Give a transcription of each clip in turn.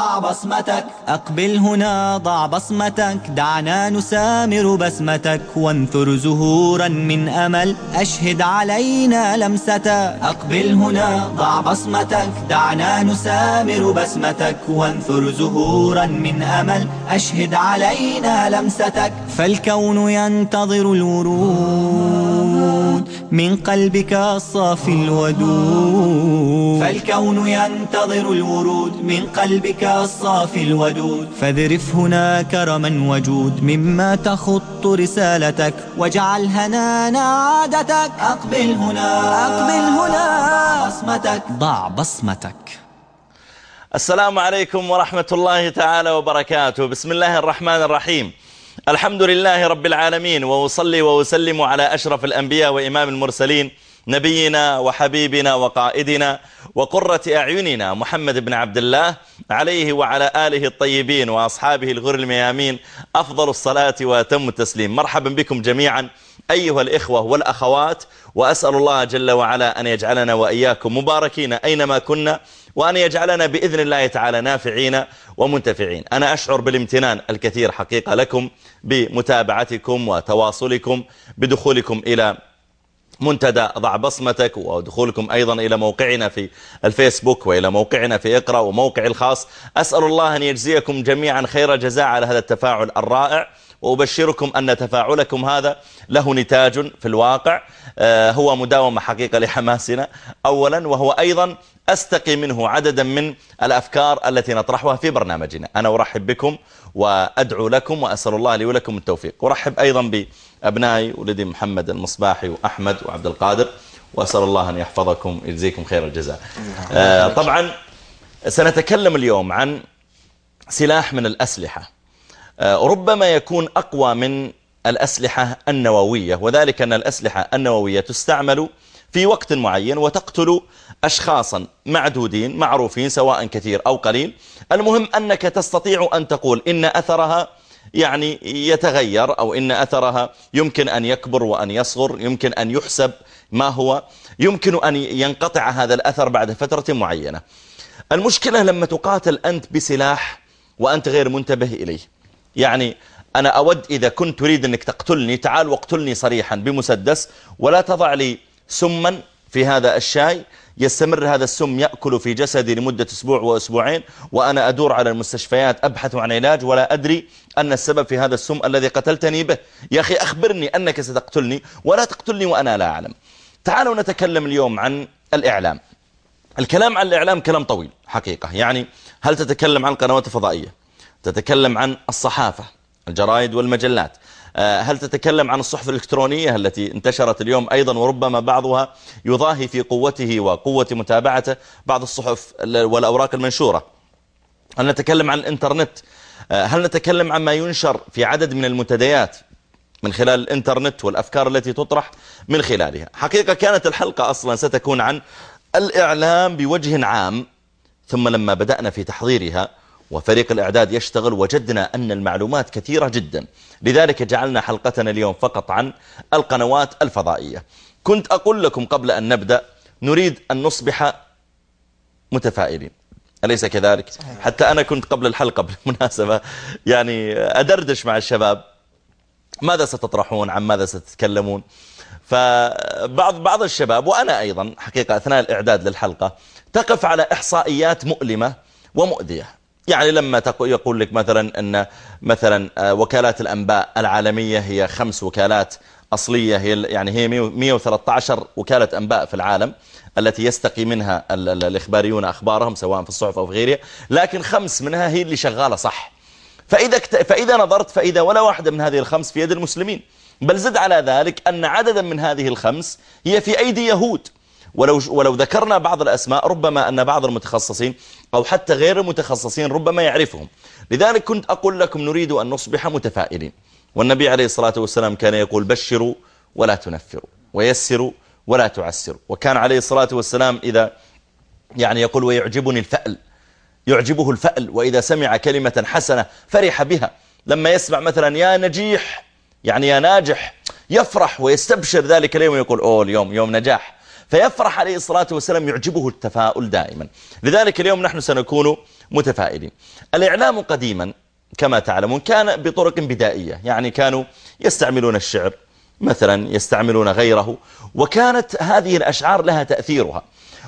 ضع بصمتك. أقبل هنا ضع بصمتك. دعنا نسامر بسمتك وانثر زهورا من أمل. أشهد علينا لمستك. أقبل هنا ضع بصمتك. دعنا نسامر بسمتك وانثر زهورا من أمل. أشهد علينا لمستك. فالكون ينتظر الورود. من قلبك الصافي الودود. فالكون ينتظر الورود. من قلبك الصافي الودود. فاذرف هنا كرما وجود. مما تخط رسالتك واجعل هنانا عادتك. أقبل هنا. أقبل هنا. بصمتك. ضع بصمتك. السلام عليكم ورحمة الله تعالى وبركاته. بسم الله الرحمن الرحيم. الحمد لله رب العالمين وأصلي وأسلم على أشرف الأنبياء وإمام المرسلين نبينا وحبيبنا وقائدنا وقرة أعيننا محمد بن عبد الله عليه وعلى آله الطيبين وأصحابه الغر الميامين أفضل الصلاة وأتم التسليم. مرحبا بكم جميعا أيها الإخوة والأخوات وأسأل الله جل وعلا أن يجعلنا وإياكم مباركين أينما كنا وأن يجعلنا بإذن الله تعالى نافعين ومنتفعين. أنا أشعر بالامتنان الكثير حقيقة لكم بمتابعتكم وتواصلكم بدخولكم إلى منتدى ضع بصمتك ودخولكم أيضا إلى موقعنا في الفيسبوك وإلى موقعنا في اقرأ وموقع الخاص. أسأل الله أن يجزيكم جميعا خير جزاء على هذا التفاعل الرائع وأبشركم أن تفاعلكم هذا. له نتاج في الواقع هو مداومة حقيقة لحماسنا أولا وهو أيضا أستقي منه عددا من الأفكار التي نطرحها في برنامجنا. أنا أرحب بكم وأدعو لكم وأسأل الله لي ولكم التوفيق. أرحب أيضا بأبنائي ولدي محمد المصباحي وأحمد وعبد القادر وأسأل الله أن يحفظكم يجزيكم خير الجزاء. آه طبعا سنتكلم اليوم عن سلاح من الأسلحة. آه ربما يكون أقوى من الأسلحة النووية وذلك أن الأسلحة النووية تستعمل في وقت معين وتقتل أشخاصا معدودين معروفين سواء كثير أو قليل. المهم أنك تستطيع أن تقول إن أثرها يعني يتغير أو إن أثرها يمكن أن يكبر وأن يصغر يمكن أن يحسب ما هو يمكن أن ينقطع هذا الأثر بعد فترة معينة. المشكلة لما تقاتل أنت بسلاح وأنت غير منتبه إليه. يعني أنا أود إذا كنت تريد أنك تقتلني تعال واقتلني صريحا بمسدس ولا تضع لي سما في هذا الشاي يستمر هذا السم يأكل في جسدي لمدة أسبوع وأسبوعين وأنا أدور على المستشفيات أبحث عن علاج ولا أدري أن السبب في هذا السم الذي قتلتني به. يا أخي أخبرني أنك ستقتلني ولا تقتلني وأنا لا أعلم. تعالوا نتكلم اليوم عن الإعلام. الكلام عن الإعلام كلام طويل حقيقة. يعني هل تتكلم عن القنوات الفضائية تتكلم عن الصحافة الجرائد والمجلات. هل تتكلم عن الصحف الإلكترونية التي انتشرت اليوم أيضا وربما بعضها يضاهي في قوته وقوة متابعته؟ بعض الصحف والأوراق المنشورة. هل نتكلم عن الإنترنت؟ هل نتكلم عن ما ينشر في عدد من المنتديات من خلال الإنترنت والأفكار التي تطرح من خلالها؟ حقيقة كانت الحلقة أصلا ستكون عن الإعلام بوجه عام ثم لما بدأنا في تحضيرها وفريق الإعداد يشتغل وجدنا أن المعلومات كثيرة جدا. لذلك جعلنا حلقتنا اليوم فقط عن القنوات الفضائية. كنت أقول لكم قبل أن نبدأ نريد أن نصبح متفائلين. أليس كذلك؟ صحيح. حتى أنا كنت قبل الحلقة بالمناسبة. يعني أدردش مع الشباب. ماذا ستطرحون؟ عن ماذا ستتكلمون؟ فبعض بعض الشباب وأنا أيضا حقيقة أثناء الإعداد للحلقة تقف على إحصائيات مؤلمة ومؤذية. يعني لما يقول لك مثلا أن مثلا وكالات الأنباء العالمية هي خمس وكالات أصلية هي يعني هي 113 وكالة أنباء في العالم التي يستقي منها الإخباريون أخبارهم سواء في الصحف أو في غيرها لكن خمس منها هي اللي شغالة صح. فإذا, فإذا نظرت فإذا ولا واحدة من هذه الخمس في يد المسلمين. بل زد على ذلك أن عددا من هذه الخمس هي في أيدي يهود. ولو, ولو ذكرنا بعض الأسماء ربما أن بعض المتخصصين أو حتى غير المتخصصين ربما يعرفهم. لذلك كنت أقول لكم نريد أن نصبح متفائلين. والنبي عليه الصلاة والسلام كان يقول بشروا ولا تنفروا ويسروا ولا تعسروا. وكان عليه الصلاة والسلام إذا يعني يقول ويعجبني الفأل يعجبه الفأل وإذا سمع كلمة حسنة فرح بها. لما يسمع مثلا يا نجيح يعني يا ناجح يفرح ويستبشر ذلك اليوم ويقول أوه اليوم يوم نجاح. فيفرح عليه الصلاة والسلام يعجبه التفاؤل دائما. لذلك اليوم نحن سنكون متفائلين. الإعلام قديما كما تعلمون كان بطرق بدائية يعني كانوا يستعملون الشعر مثلا يستعملون غيره وكانت هذه الأشعار لها تأثيرها.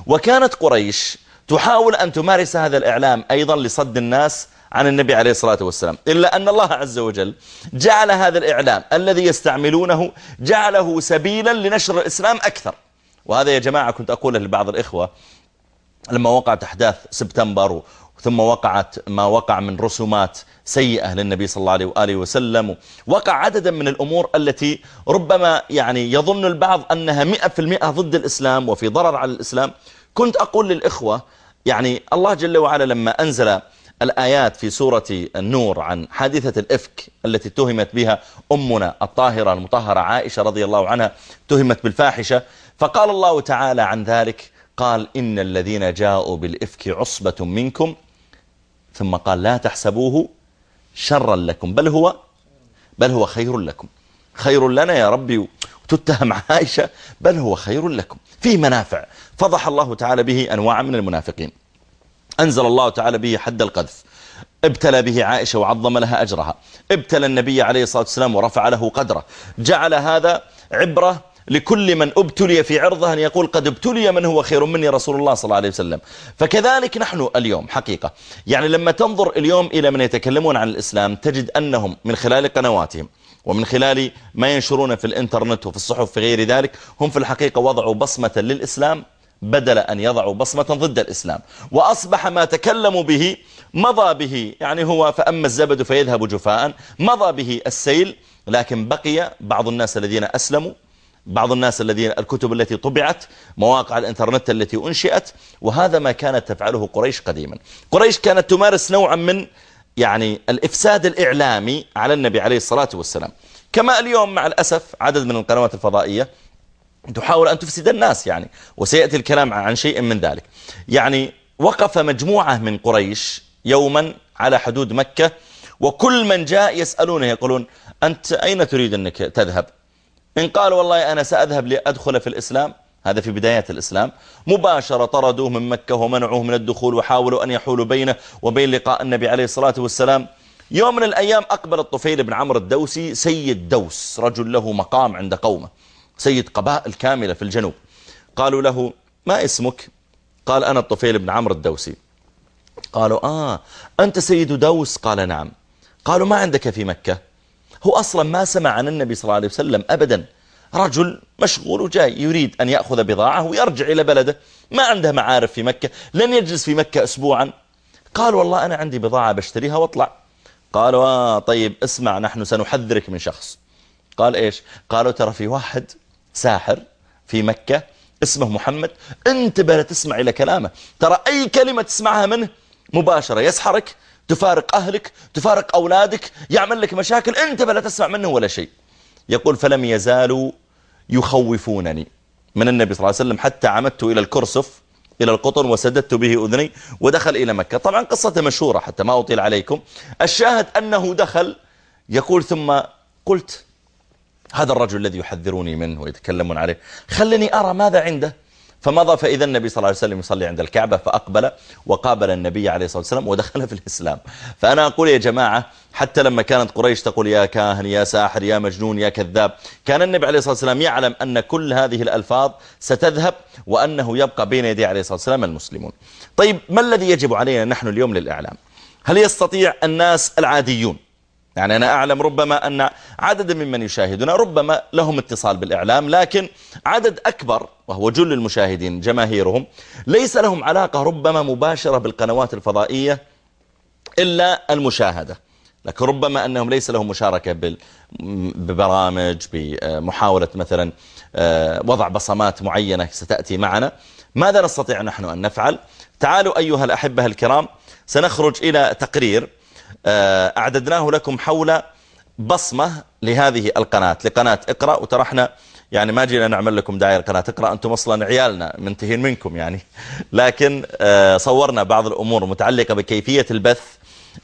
وكانت قريش تحاول أن تمارس هذا الإعلام أيضا لصد الناس عن النبي عليه الصلاة والسلام. إلا أن الله عز وجل جعل هذا الإعلام الذي يستعملونه جعله سبيلا لنشر الإسلام أكثر. وهذا يا جماعة كنت أقوله لبعض الإخوة لما وقعت أحداث سبتمبر ثم وقعت ما وقع من رسومات سيئة للنبي صلى الله عليه وآله وسلم وقع عددا من الأمور التي ربما يعني يظن البعض أنها مئة في المئة ضد الإسلام وفي ضرر على الإسلام. كنت أقول للإخوة يعني الله جل وعلا لما أنزل الآيات في سورة النور عن حادثة الإفك التي تهمت بها أمنا الطاهرة المطهرة عائشة رضي الله عنها تهمت بالفاحشة. فقال الله تعالى عن ذلك قال إن الذين جاءوا بالإفك عصبة منكم. ثم قال لا تحسبوه شرا لكم بل هو بل هو خير لكم. خير لنا يا ربي وتتهم عائشة بل هو خير لكم. فيه منافع فضح الله تعالى به أنواع من المنافقين. أنزل الله تعالى به حد القذف. ابتلى به عائشة وعظم لها أجرها. ابتلى النبي عليه الصلاة والسلام ورفع له قدره. جعل هذا عبرة لكل من ابتلي في عرضه أن يقول قد ابتلي من هو خير مني رسول الله صلى الله عليه وسلم. فكذلك نحن اليوم حقيقة. يعني لما تنظر اليوم إلى من يتكلمون عن الإسلام تجد أنهم من خلال قنواتهم ومن خلال ما ينشرون في الإنترنت وفي الصحف في غير ذلك هم في الحقيقة وضعوا بصمة للإسلام بدل أن يضعوا بصمة ضد الإسلام. وأصبح ما تكلموا به مضى به يعني هو فأما الزبد فيذهب جفاء مضى به السيل لكن بقي بعض الناس الذين أسلموا بعض الناس الذين الكتب التي طبعت مواقع الإنترنت التي أنشئت وهذا ما كانت تفعله قريش قديما. قريش كانت تمارس نوعا من يعني الإفساد الإعلامي على النبي عليه الصلاة والسلام. كما اليوم مع الأسف عدد من القنوات الفضائية تحاول أن تفسد الناس يعني وسيأتي الكلام عن شيء من ذلك. يعني وقف مجموعة من قريش يوما على حدود مكة وكل من جاء يسألونه يقولون أنت أين تريد أنك تذهب؟ إن قال والله أنا سأذهب لأدخل في الإسلام. هذا في بداية الإسلام. مباشرة طردوه من مكة ومنعوه من الدخول وحاولوا أن يحولوا بينه وبين لقاء النبي عليه الصلاة والسلام. يوم من الأيام أقبل الطفيل بن عمرو الدوسي سيد دوس رجل له مقام عند قومه. سيد قبائل كاملة في الجنوب. قالوا له ما اسمك؟ قال أنا الطفيل بن عمرو الدوسي. قالوا آه أنت سيد دوس؟ قال نعم. قالوا ما عندك في مكة؟ هو أصلا ما سمع عن النبي صلى الله عليه وسلم أبدا. رجل مشغول وجاي يريد أن يأخذ بضاعة ويرجع إلى بلده. ما عنده معارف في مكة لن يجلس في مكة أسبوعا. قال والله أنا عندي بضاعة بشتريها واطلع. قالوا آه طيب اسمع نحن سنحذرك من شخص. قال إيش؟ قالوا ترى في واحد ساحر في مكة اسمه محمد. انتبه لا تسمع إلى كلامه. ترى أي كلمة تسمعها منه مباشرة يسحرك تفارق أهلك تفارق أولادك يعمل لك مشاكل انتبه لا تسمع منه ولا شيء. يقول فلم يزالوا يخوفونني. من النبي صلى الله عليه وسلم حتى عمدت إلى الكرسف إلى القطن وسددت به أذني ودخل إلى مكة. طبعا قصة مشهورة حتى ما أطيل عليكم. الشاهد أنه دخل يقول ثم قلت هذا الرجل الذي يحذروني منه ويتكلمون عليه. خلني أرى ماذا عنده. فمضى فإذا النبي صلى الله عليه وسلم يصلي عند الكعبة فأقبل وقابل النبي عليه الصلاة والسلام ودخل في الإسلام. فأنا أقول يا جماعة حتى لما كانت قريش تقول يا كاهن يا ساحر يا مجنون يا كذاب كان النبي عليه الصلاة والسلام يعلم أن كل هذه الألفاظ ستذهب وأنه يبقى بين يدي عليه الصلاة والسلام المسلمون. طيب ما الذي يجب علينا نحن اليوم للإعلام؟ هل يستطيع الناس العاديون يعني أنا أعلم ربما أن عدد ممن يشاهدنا ربما لهم اتصال بالإعلام لكن عدد أكبر وهو جل المشاهدين جماهيرهم ليس لهم علاقة ربما مباشرة بالقنوات الفضائية إلا المشاهدة. لكن ربما أنهم ليس لهم مشاركة ببرامج بمحاولة مثلا آه، وضع بصمات معينة ستأتي معنا. ماذا نستطيع نحن أن نفعل؟ تعالوا أيها الأحبة الكرام سنخرج إلى تقرير. أعددناه لكم حول بصمة لهذه القناة لقناة اقرأ. وترى إحنا يعني ما جينا نعمل لكم دعاية لقناة اقرأ. أنتم أصلا عيالنا منتهين منكم يعني. لكن آه، صورنا بعض الأمور متعلقة بكيفية البث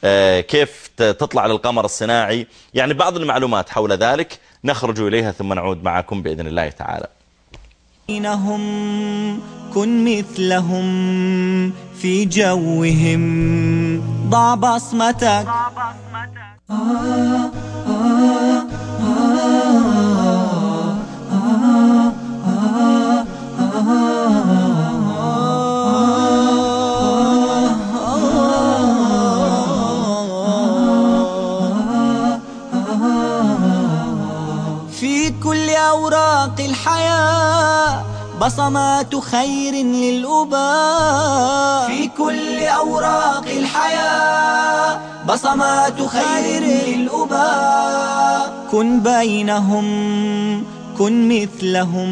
آه، كيف تطلع للقمر الصناعي. يعني بعض المعلومات حول ذلك نخرج إليها ثم نعود معكم بإذن الله تعالى. بينهم كن مثلهم في جوهم. ضع بصمتك. في كل أوراق الحياة. بصمات خير للأباء في كل أوراق الحياة بصمات خير للأباء كن بينهم كن مثلهم.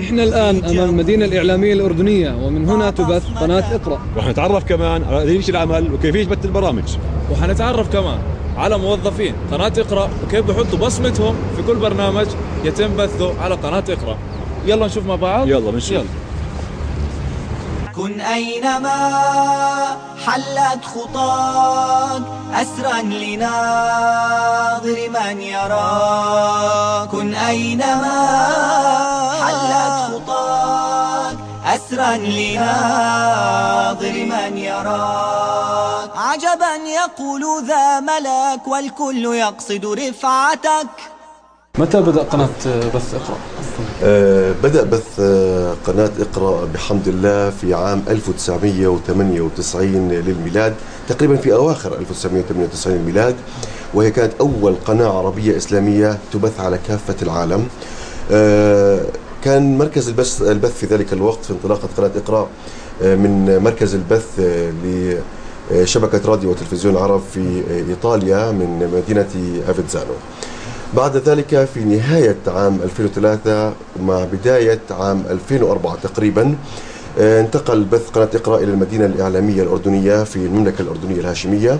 إحنا الآن أمام المدينة الإعلامية الأردنية ومن هنا تبث قناة اقرأ. راح نتعرف كمان على ريش العمل وكيفية بث البرامج. وحنتعرف كمان على موظفين قناة اقرأ وكيف بحطوا بصمتهم في كل برنامج يتم بثه على قناة اقرأ. يلا نشوف مع بعض. يلا بنشوف. يلا. كن أينما حلت خطاك أسرا لناظر من يراك. كن أينما حلت خطاك أسرا لناظر من يراك. عجبا يقول ذا ملك والكل يقصد رفعتك. متى بدأ قناة بث إقرأ؟ آه، بدأ بث آه، قناة اقرأ بحمد الله في عام 1998 للميلاد تقريبا في أواخر 1998 للميلاد وهي كانت أول قناة عربية إسلامية تبث على كافة العالم. آه، كان مركز البث البث في ذلك الوقت في انطلاقة قناة اقرأ من مركز البث لشبكة راديو وتلفزيون العرب في إيطاليا من مدينة أفيتزانو. بعد ذلك في نهاية عام 2003 مع بداية عام 2004 تقريبا آه، انتقل بث قناة إقرأ إلى المدينة الإعلامية الأردنية في المملكة الأردنية الهاشمية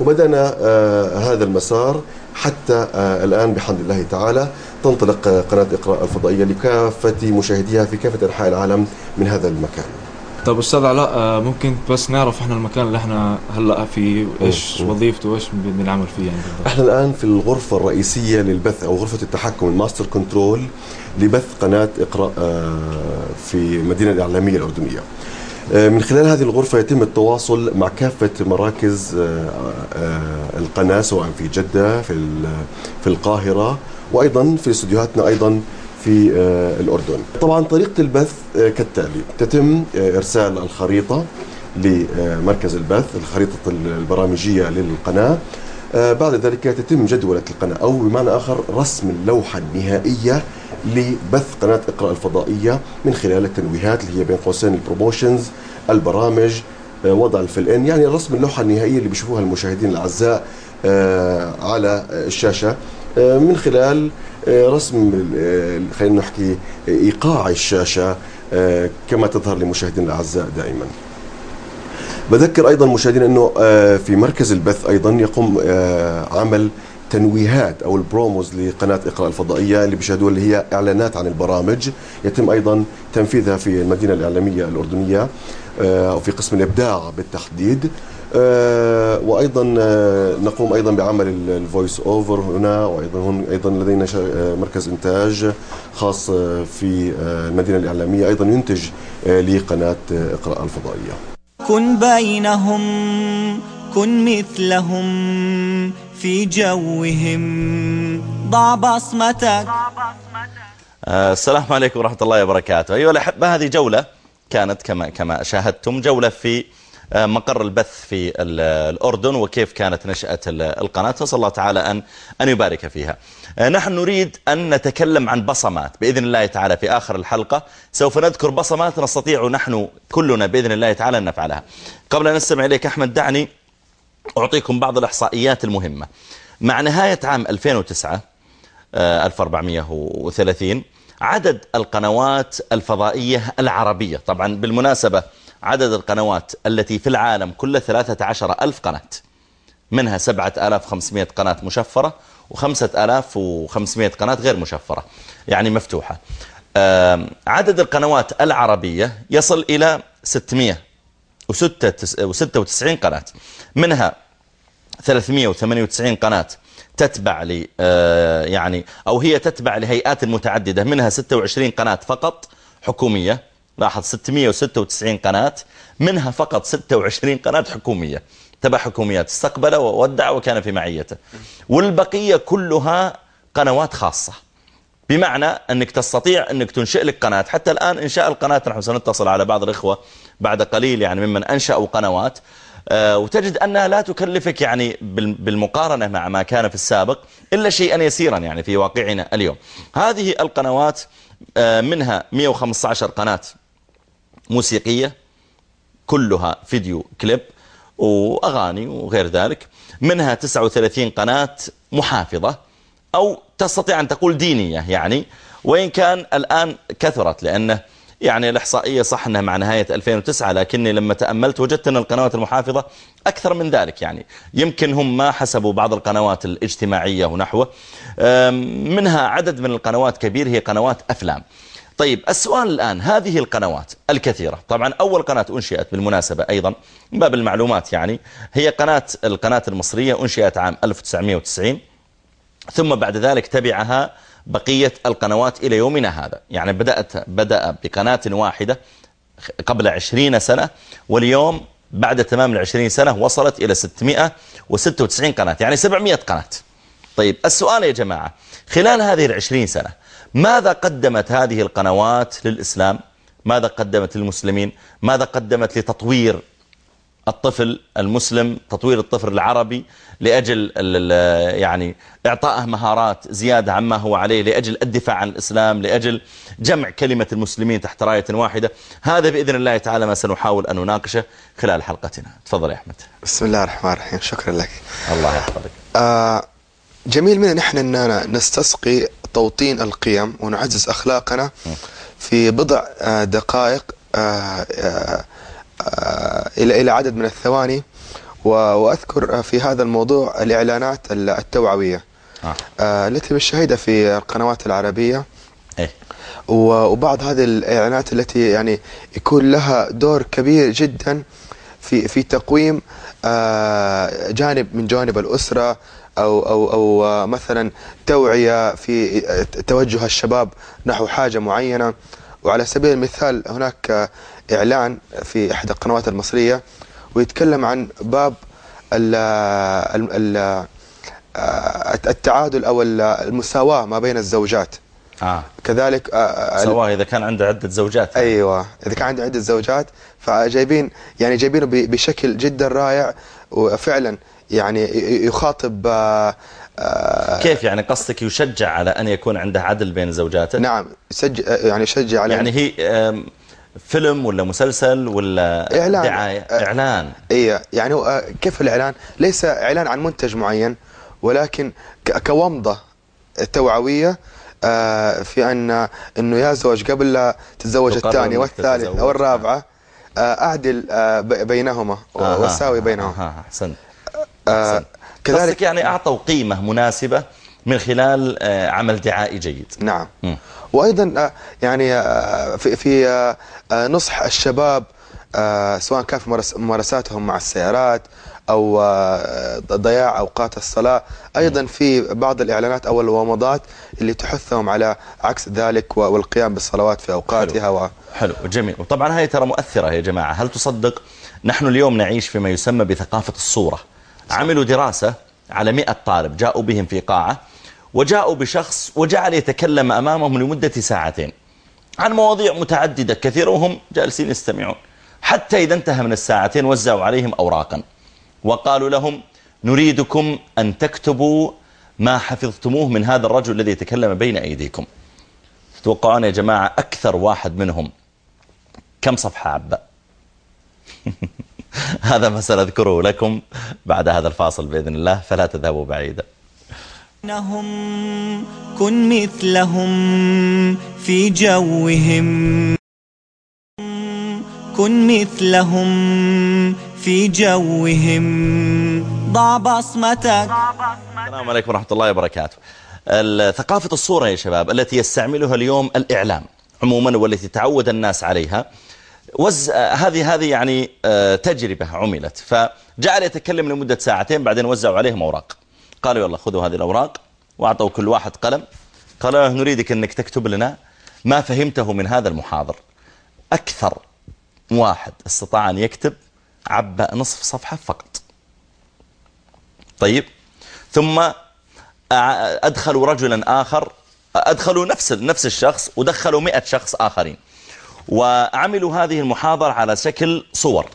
وبدأنا آه، هذا المسار حتى آه، الآن بحمد الله تعالى تنطلق قناة إقرأ الفضائية لكافة مشاهديها في كافة أنحاء العالم من هذا المكان. طب أستاذ علاء آه، ممكن بس نعرف إحنا المكان اللي إحنا هلأ فيه إيش. وظيفته وايش بدنا نعمل فيه يعني بالضبط؟ إحنا الآن في الغرفة الرئيسية للبث أو غرفة التحكم ال master control لبث قناة إقرأ آه، في المدينة الإعلامية الأردنية. آه، من خلال هذه الغرفة يتم التواصل مع كافة مراكز القناة سواء في جدة في في القاهرة وأيضا في استديوهاتنا أيضا في آه، الأردن. طبعا طريقة البث آه، كالتالي تتم آه، إرسال الخريطة لمركز البث الخريطة البرامجية للقناة آه، بعد ذلك تتم جدولة القناة أو بمعنى آخر رسم اللوحة النهائية لبث قناة إقرأ الفضائية من خلال التنويهات اللي هي بين قوسين البروموشنز البرامج وضع الفل ان يعني رسم اللوحة النهائية اللي بيشوفوها المشاهدين الأعزاء على الشاشة من خلال رسم خلينا نحكي إيقاع الشاشة آه، كما تظهر للمشاهدين الأعزاء دائما. بذكر أيضا مشاهدينا أنه آه، في مركز البث أيضا يقوم آه، عمل تنويهات أو ال promos لقناة اقرا الفضائية اللي بيشاهدوها اللي هي إعلانات عن البرامج. يتم أيضا تنفيذها في المدينة الإعلامية الأردنية وفي قسم الإبداع بالتحديد. وأيضا آه، نقوم أيضا بعمل ال voice over هنا وأيضا هون أيضا لدينا آه، مركز إنتاج خاص آه، في آه، المدينة الإعلامية. أيضا ينتج آه، لقناه آه، اقرا الفضائية. كن بينهم كن مثلهم في جوهم. ضع بصمتك. آه، السلام عليكم ورحمة الله وبركاته. أيها الأحبة هذه جولة كانت كما كما شاهدتم جولة في آه، مقر البث في ال- الأردن وكيف كانت نشأة ال- القناة. نسأل الله تعالى أن أن يبارك فيها. آه، نحن نريد أن نتكلم عن بصمات. بإذن الله تعالى في آخر الحلقة سوف نذكر بصمات نستطيع نحن كلنا بإذن الله تعالى أن نفعلها. قبل أن نستمع إليك أحمد دعني أعطيكم بعض الإحصائيات المهمة. مع نهاية عام 2009 آه، 1430 عدد القنوات الفضائية العربية. طبعا بالمناسبة عدد القنوات التي في العالم كله 13 ألف قناة. منها 7500 قناة مشفرة و5500 قناة غير مشفرة يعني مفتوحة. عدد القنوات العربية يصل إلى 696 قناة. منها 398 قناة تتبع ل آه، يعني أو هي تتبع لهيئات متعددة. منها 26 قناة فقط حكومية. لاحظ 696 قناة منها فقط 26 قناة حكومية. تبع حكوميات استقبل وودع وكان في معيته. والبقية كلها قنوات خاصة. بمعنى أنك تستطيع أنك تنشئ لك قناة. حتى الآن إنشاء القناة نحن سنتصل على بعض الإخوة بعد قليل يعني ممن أنشأوا قنوات. آه، وتجد أنها لا تكلفك يعني بالمقارنة مع ما كان في السابق إلا شيئا يسيرا يعني في واقعنا اليوم. هذه القنوات آه، منها 115 قناة موسيقية كلها فيديو كليب وأغاني وغير ذلك. منها 39 قناة محافظة أو تستطيع أن تقول دينية يعني. وإن كان الآن كثرت لأنه يعني الإحصائية صح أنها مع نهاية 2009 لكني لما تأملت وجدت أن القنوات المحافظة أكثر من ذلك يعني. يمكن هم ما حسبوا بعض القنوات الاجتماعية ونحوه. منها عدد من القنوات كبير هي قنوات أفلام. طيب السؤال الآن هذه القنوات الكثيرة طبعا أول قناة أنشئت بالمناسبة أيضا من باب المعلومات يعني هي قناة القناة المصرية أنشئت عام 1990 ثم بعد ذلك تبعها بقية القنوات إلى يومنا هذا. يعني بدأت بدأ بقناة واحدة قبل عشرين سنة واليوم بعد تمام العشرين سنة وصلت إلى 696 قناة يعني 700 قناة. طيب السؤال يا جماعة خلال هذه العشرين سنة ماذا قدمت هذه القنوات للإسلام؟ ماذا قدمت للمسلمين؟ ماذا قدمت لتطوير الطفل المسلم تطوير الطفل العربي لأجل يعني إعطائه مهارات زيادة عما هو عليه لأجل الدفاع عن الإسلام لأجل جمع كلمة المسلمين تحت راية واحدة. هذا بإذن الله تعالى ما سنحاول أن نناقشه خلال حلقتنا. تفضل يا أحمد. بسم الله الرحمن الرحيم. شكرا لك. الله يحفظك. آه جميل منا نحن أننا نستسقي توطين القيم ونعزز أخلاقنا في بضع آه، دقائق آه، آه، إلى إلى عدد من الثواني وأذكر في هذا الموضوع الإعلانات التوعوية آه. التي بنشاهدها في القنوات العربية إيه؟ وبعض هذه الإعلانات التي يعني يكون لها دور كبير جدا في في تقويم جانب من جوانب الأسرة أو أو أو مثلا توعية في توجه الشباب نحو حاجة معينة وعلى سبيل المثال هناك إعلان في إحدى القنوات المصرية ويتكلم عن باب ال ال التعادل أو المساواة ما بين الزوجات آه. كذلك سواء إذا كان عنده عدة زوجات يعني. أيوة إذا كان عنده عدة زوجات فجايبين يعني جايبينه بشكل جدا رائع وفعلا يعني يخاطب كيف يعني قصدك يشجع على أن يكون عنده عدل بين زوجاته؟ نعم يسجل يعني يشجع على يعني هي فيلم ولا مسلسل ولا إعلان. دعاية؟ إعلان. إيه يعني كيف الإعلان؟ ليس إعلان عن منتج معين ولكن كومضة توعوية في أن أنه يا زوج قبل لا تتزوج الثانية والثالث أو الرابعة أعدل بينهما وساوي بينهما أحسنت. كذلك يعني أعطوا قيمة مناسبة من خلال عمل دعائي جيد. نعم. م. وأيضا يعني في, في نصح الشباب سواء كان في ممارساتهم مع السيارات أو ضياع أوقات الصلاة. أيضا في بعض الإعلانات أو الومضات اللي تحثهم على عكس ذلك والقيام بالصلوات في أوقاتها حلو, و... حلو. جميل. وطبعا هاي ترى مؤثرة يا جماعة. هل تصدق نحن اليوم نعيش فيما يسمى بثقافة الصورة؟ عملوا دراسة على 100 طالب جاءوا بهم في قاعة وجاءوا بشخص وجعل يتكلم أمامهم لمدة ساعتين عن مواضيع متعددة كثيرة وهم جالسين يستمعون. حتى إذا انتهى من الساعتين وزعوا عليهم أوراقا وقالوا لهم نريدكم أن تكتبوا ما حفظتموه من هذا الرجل الذي يتكلم بين أيديكم. تتوقعون يا جماعة أكثر واحد منهم كم صفحة عبأ هذا ما سنذكره لكم بعد هذا الفاصل بإذن الله فلا تذهبوا بعيدا. إنهم كن مثلهم في جوهم. كن مثلهم في جوهم. ضع بصمتك السلام عليكم ورحمة الله وبركاته. ثقافة الصورة يا شباب التي يستعملها اليوم الإعلام عموما والتي تعود الناس عليها وز... هذه هذه يعني آه، تجربة عملت. فجعل يتكلم لمدة ساعتين بعدين وزعوا عليهم أوراق. قالوا يلا خذوا هذه الأوراق وأعطوا كل واحد قلم. قالوا نريدك أنك تكتب لنا ما فهمته من هذا المحاضر. أكثر واحد استطاع أن يكتب عبأ نصف صفحة فقط. طيب. ثم أدخلوا رجلا آخر أدخلوا نفس نفس الشخص ودخلوا مئة شخص آخرين. وعملوا هذه المحاضرة على شكل صور.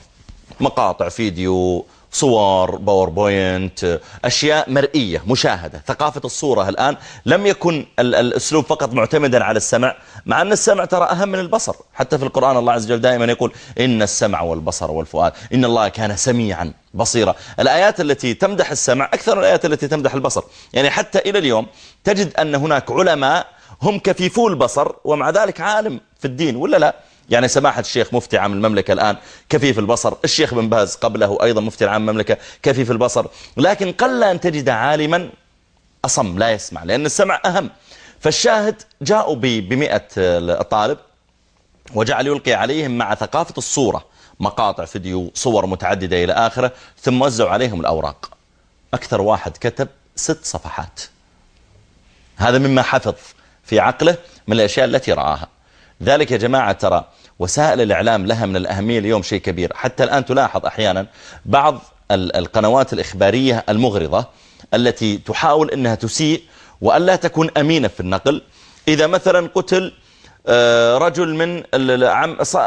مقاطع فيديو صور باوربوينت أشياء مرئية مشاهدة. ثقافة الصورة الآن لم يكن الأسلوب فقط معتمدا على السمع مع أن السمع ترى أهم من البصر. حتى في القرآن الله عز وجل دائما يقول إن السمع والبصر والفؤاد إن الله كان سميعا بصيرا. الآيات التي تمدح السمع أكثر الآيات التي تمدح البصر. يعني حتى إلى اليوم تجد أن هناك علماء هم كفيفو البصر ومع ذلك عالم في الدين ولا لا؟ يعني سماحة الشيخ مفتي عام المملكة الآن كفيف البصر الشيخ بن باز قبله أيضا مفتي عام المملكة كفيف البصر لكن قل أن تجد عالما أصم لا يسمع لأن السمع أهم. فالشاهد جاءوا بمئة طالب وجعل يلقي عليهم مع ثقافة الصورة مقاطع فيديو صور متعددة إلى آخره ثم وزعوا عليهم الأوراق. أكثر واحد كتب ست صفحات. هذا مما حفظ في عقله من الأشياء التي رآها. ذلك يا جماعة ترى وسائل الإعلام لها من الأهمية اليوم شيء كبير. حتى الآن تلاحظ أحيانا بعض القنوات الإخبارية المغرضة التي تحاول أنها تسيء وألا تكون أمينة في النقل. إذا مثلا قتل آه، رجل من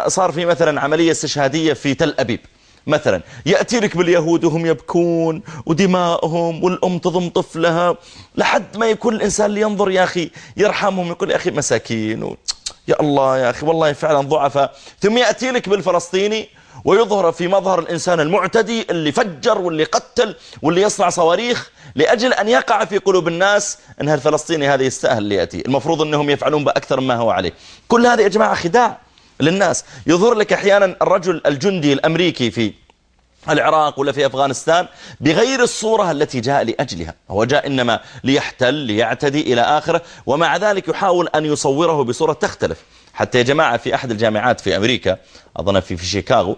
صار في مثلا عملية استشهادية في تل أبيب. مثلا يأتي لك باليهود وهم يبكون ودماؤهم والأم تضم طفلها لحد ما يكون الإنسان اللي ينظر يا أخي يرحمهم يقول يا أخي مساكين. يا الله يا أخي والله فعلا ضعفاء. ثم يأتي لك بالفلسطيني ويظهر في مظهر الإنسان المعتدي اللي فجر واللي قتل واللي يصنع صواريخ لأجل أن يقع في قلوب الناس أن الفلسطيني هذا يستاهل اللي يأتي المفروض أنهم يفعلون بأكثر مما هو عليه. كل هذا يا جماعة خداع. للناس. يظهر لك أحيانا الرجل الجندي الأمريكي في العراق ولا في أفغانستان بغير الصورة التي جاء لأجلها. هو جاء إنما ليحتل ليعتدي إلى آخره ومع ذلك يحاول أن يصوره بصورة تختلف. حتى يا جماعة في أحد الجامعات في أمريكا أظن في, في شيكاغو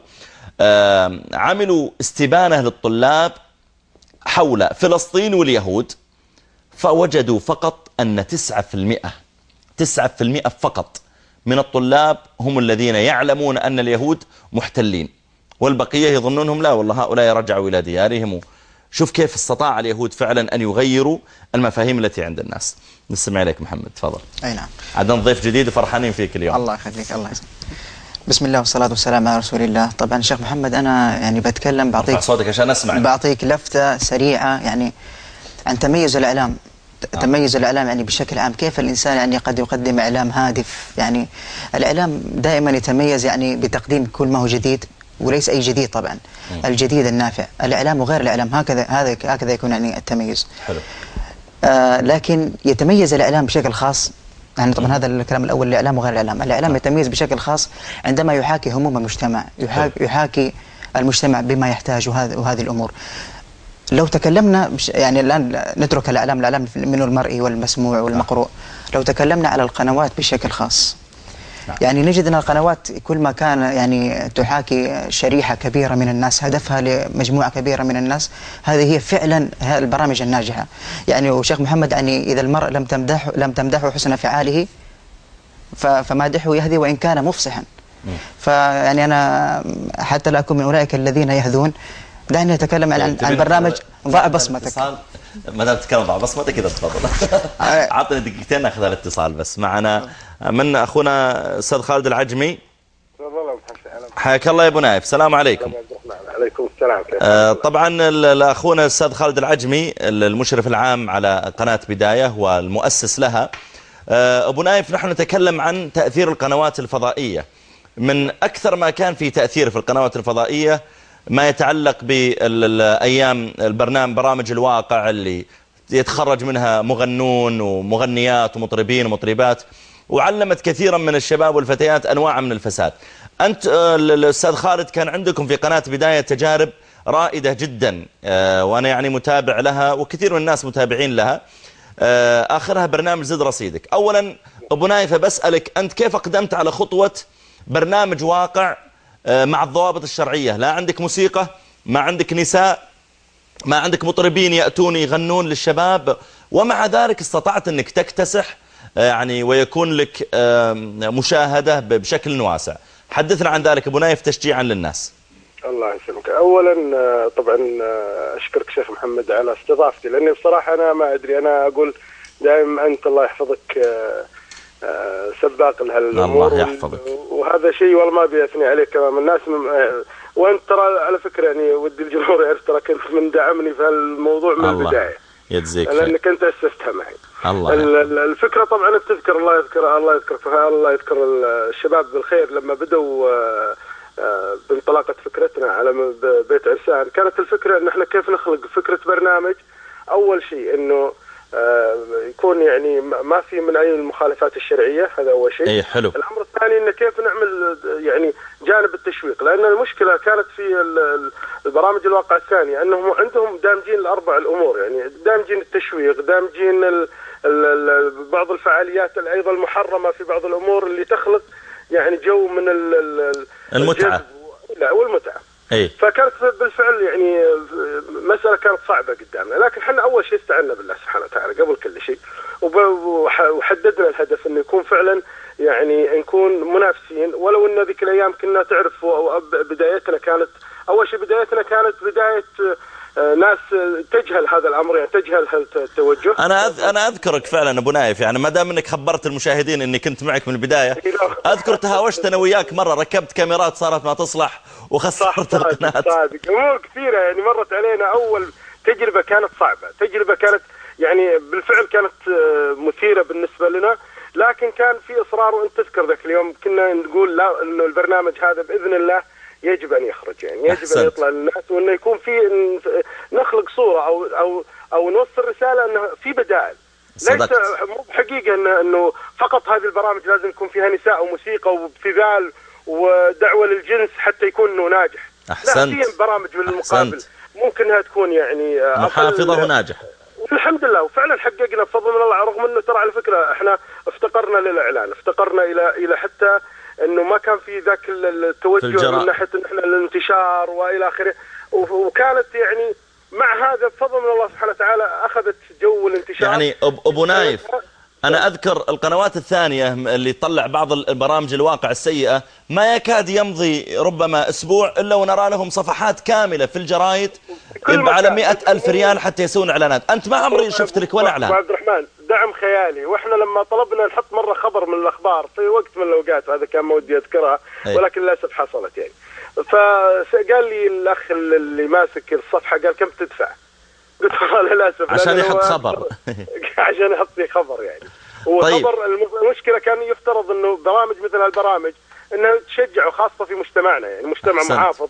عملوا استبانة للطلاب حول فلسطين واليهود فوجدوا فقط أن 9% 9% فقط من الطلاب هم الذين يعلمون أن اليهود محتلين والبقية يظنونهم لا والله هؤلاء رجعوا إلى ديارهم. شوف كيف استطاع اليهود فعلا أن يغيروا المفاهيم التي عند الناس. نستمع إليك محمد تفضل. أي نعم. عدنا ضيف جديد وفرحانين فيك اليوم. الله يخليك الله يسلمك بسم الله والصلاة والسلام على رسول الله. طبعا شيخ محمد أنا يعني بتكلم بعطيك صوتك عشان أسمع. بعطيك لفتة سريعة. يعني عن تميز الإعلام. تميز الإعلام يعني بشكل عام. كيف الإنسان يعني قد يقدم إعلام هادف؟ يعني الإعلام دائما يتميز يعني بتقديم كل ما هو جديد وليس أي جديد طبعا. الجديد النافع. الإعلام وغير الإعلام هكذا هذا هكذا يكون يعني التميز. حلو. آه لكن يتميز الإعلام بشكل خاص. يعني طبعا هذا الكلام الأول الإعلام وغير الإعلام. الإعلام يتميز بشكل خاص عندما يحاكي هموم المجتمع يحاكي, يحاكي المجتمع بما يحتاج وهذه, وهذه الأمور. لو تكلمنا يعني الآن نترك الإعلام الإعلام منه المرئي والمسموع والمقروء. لو تكلمنا على القنوات بشكل خاص نعم. يعني نجد أن القنوات كل ما كان يعني تحاكي شريحة كبيرة من الناس هدفها لمجموعة كبيرة من الناس هذه هي فعلا البرامج الناجحة. يعني وشيخ محمد يعني إذا المرء لم تمدحه لم تمدحه حسن فعاله فمادحه يهدي وإن كان مفصحا. فيعني أنا حتى لا أكون من أولئك الذين يهذون دعني أتكلم عن, عن برنامج ضع بصمتك. ما دام تتكلم ضع بصمتك كذا تفضل. عطنا دقيقتين ناخذ الاتصال بس. معنا من أخونا أستاذ خالد العجمي. حياك الله يا أبو نايف. السلام عليكم. عليكم السلام. آه طبعا اخونا الاستاذ خالد العجمي المشرف العام على قناة بداية والمؤسس لها. آه أبو نايف نحن نتكلم عن تأثير القنوات الفضائية. من أكثر ما كان في تأثير في القنوات الفضائية ما يتعلق بالأيام البرنامج برامج الواقع اللي يتخرج منها مغنون ومغنيات ومطربين ومطربات وعلمت كثيرا من الشباب والفتيات أنواع من الفساد. أنت آه، الأستاذ خالد كان عندكم في قناة بداية تجارب رائدة جدا آه، وأنا يعني متابع لها وكثير من الناس متابعين لها. آه، آخرها برنامج زد رصيدك. أولا أبو نايفة بسألك أنت كيف أقدمت على خطوة برنامج واقع مع الضوابط الشرعية. لا عندك موسيقى ما عندك نساء ما عندك مطربين يأتون يغنون للشباب. ومع ذلك استطعت أنك تكتسح يعني ويكون لك آه، مشاهدة بشكل واسع. حدثنا عن ذلك أبو نايف تشجيعا للناس. الله يسلمك. اولا آه، طبعا آه، أشكرك شيخ محمد على استضافتي لأني بصراحة أنا ما أدري. أنا أقول دائما أنت الله يحفظك آه، آه، سباق لهالامور الله يحفظك. وهذا شيء والله ما ابي اثني عليك امام الناس آه، وأنت ترى على فكرة يعني ودي الجمهور يعرف ترى كنت من دعمني في هالموضوع من الله البداية. يجزيك خير. لأنك أنت اسستها معي. الله الفكرة طبعا تذكر الله يذكر الله يذكر الله يذكر الشباب بالخير. لما بدوا آه، آه، بانطلاقة فكرتنا على بيت عرسان كانت الفكرة إن إحنا كيف نخلق فكرة برنامج. أول شيء إنه آه، يكون يعني ما في من أي المخالفات الشرعية هذا أول شيء. اي حلو. الأمر الثاني انه كيف نعمل يعني جانب التشويق لأن المشكلة كانت في ال- ال- البرامج الواقع الثانية أنهم عندهم دامجين الأربع الأمور يعني دامجين التشويق دامجين ال ال ال بعض الفعاليات أيضا المحرمة في بعض الأمور اللي تخلق يعني جو من ال ال المتعة. الجذب و- لا والمتعة. اي فكانت بالفعل يعني مسألة كانت صعبة قدامنا لكن إحنا أول شيء استعنا بالله سبحانه وتعالى قبل كل شيء وحددنا الهدف إنه يكون فعلا يعني نكون منافسين ولو إن ذيك الأيام كنا تعرف بدايتنا كانت أول شيء بدايتنا كانت بداية آه، ناس آه، تجهل هذا الأمر يعني تجهل التوجه. أنا أذ... أنا أذكرك فعلا أبو نايف يعني ما دام إنك خبرت المشاهدين إني كنت معك من البداية أذكر تهاوشت أنا وياك مرة ركبت كاميرات صارت ما تصلح وخسرت القناة. صادق. امور كثيرة يعني مرت علينا أول تجربة كانت صعبة. تجربة كانت يعني بالفعل كانت آه، مثيرة بالنسبة لنا لكن كان في إصرار وأنت تذكر ذاك اليوم كنا نقول لا إنه البرنامج هذا بإذن الله يجب أن يخرج يعني يجب أحسنت. ان يطلع للناس وأنه يكون في نخلق صورة أو أو أو نوصل رسالة انه في بدائل ليس صدقت. مو بحقيقة انه إنه فقط هذه البرامج لازم يكون فيها نساء وموسيقى وابتذال ودعوة للجنس حتى يكون إنه ناجح أحسنت. لا في برامج بالمقابل. ممكن إنها تكون يعني آه، محافظة وناجح والحمد لله وفعلا حققنا بفضل من الله رغم إنه ترى على فكرة إحنا افتقرنا للإعلان افتقرنا إلى إلى حتى إنه ما كان في ذاك التوجه. من ناحية إن إحنا الانتشار وإلى آخره وكانت يعني مع هذا بفضل من الله سبحانه وتعالى أخذت جو الانتشار يعني. أبو نايف أنا أذكر القنوات الثانية اللي تطلع بعض البرامج الواقع السيئة ما يكاد يمضي ربما أسبوع إلا ونرى لهم صفحات كاملة في الجرايد على. مئة ألف ريال حتى يسوون إعلانات أنت ما عمري شفت لك ولا إعلان عبد الرحمن دعم خيالي وإحنا لما طلبنا نحط مرة خبر من الأخبار في وقت من الأوقات هذا كان ما ودي أذكرها. ولكن للأسف حصلت يعني فقال لي الأخ اللي ماسك الصفحة قال كم تدفع؟ قلت والله للأسف عشان يحط خبر. عشان يحط لي خبر يعني طيب. وخبر الم- المشكلة كان يفترض إنه برامج مثل هالبرامج انها تشجع وخاصه في مجتمعنا يعني مجتمع أحسنت. محافظ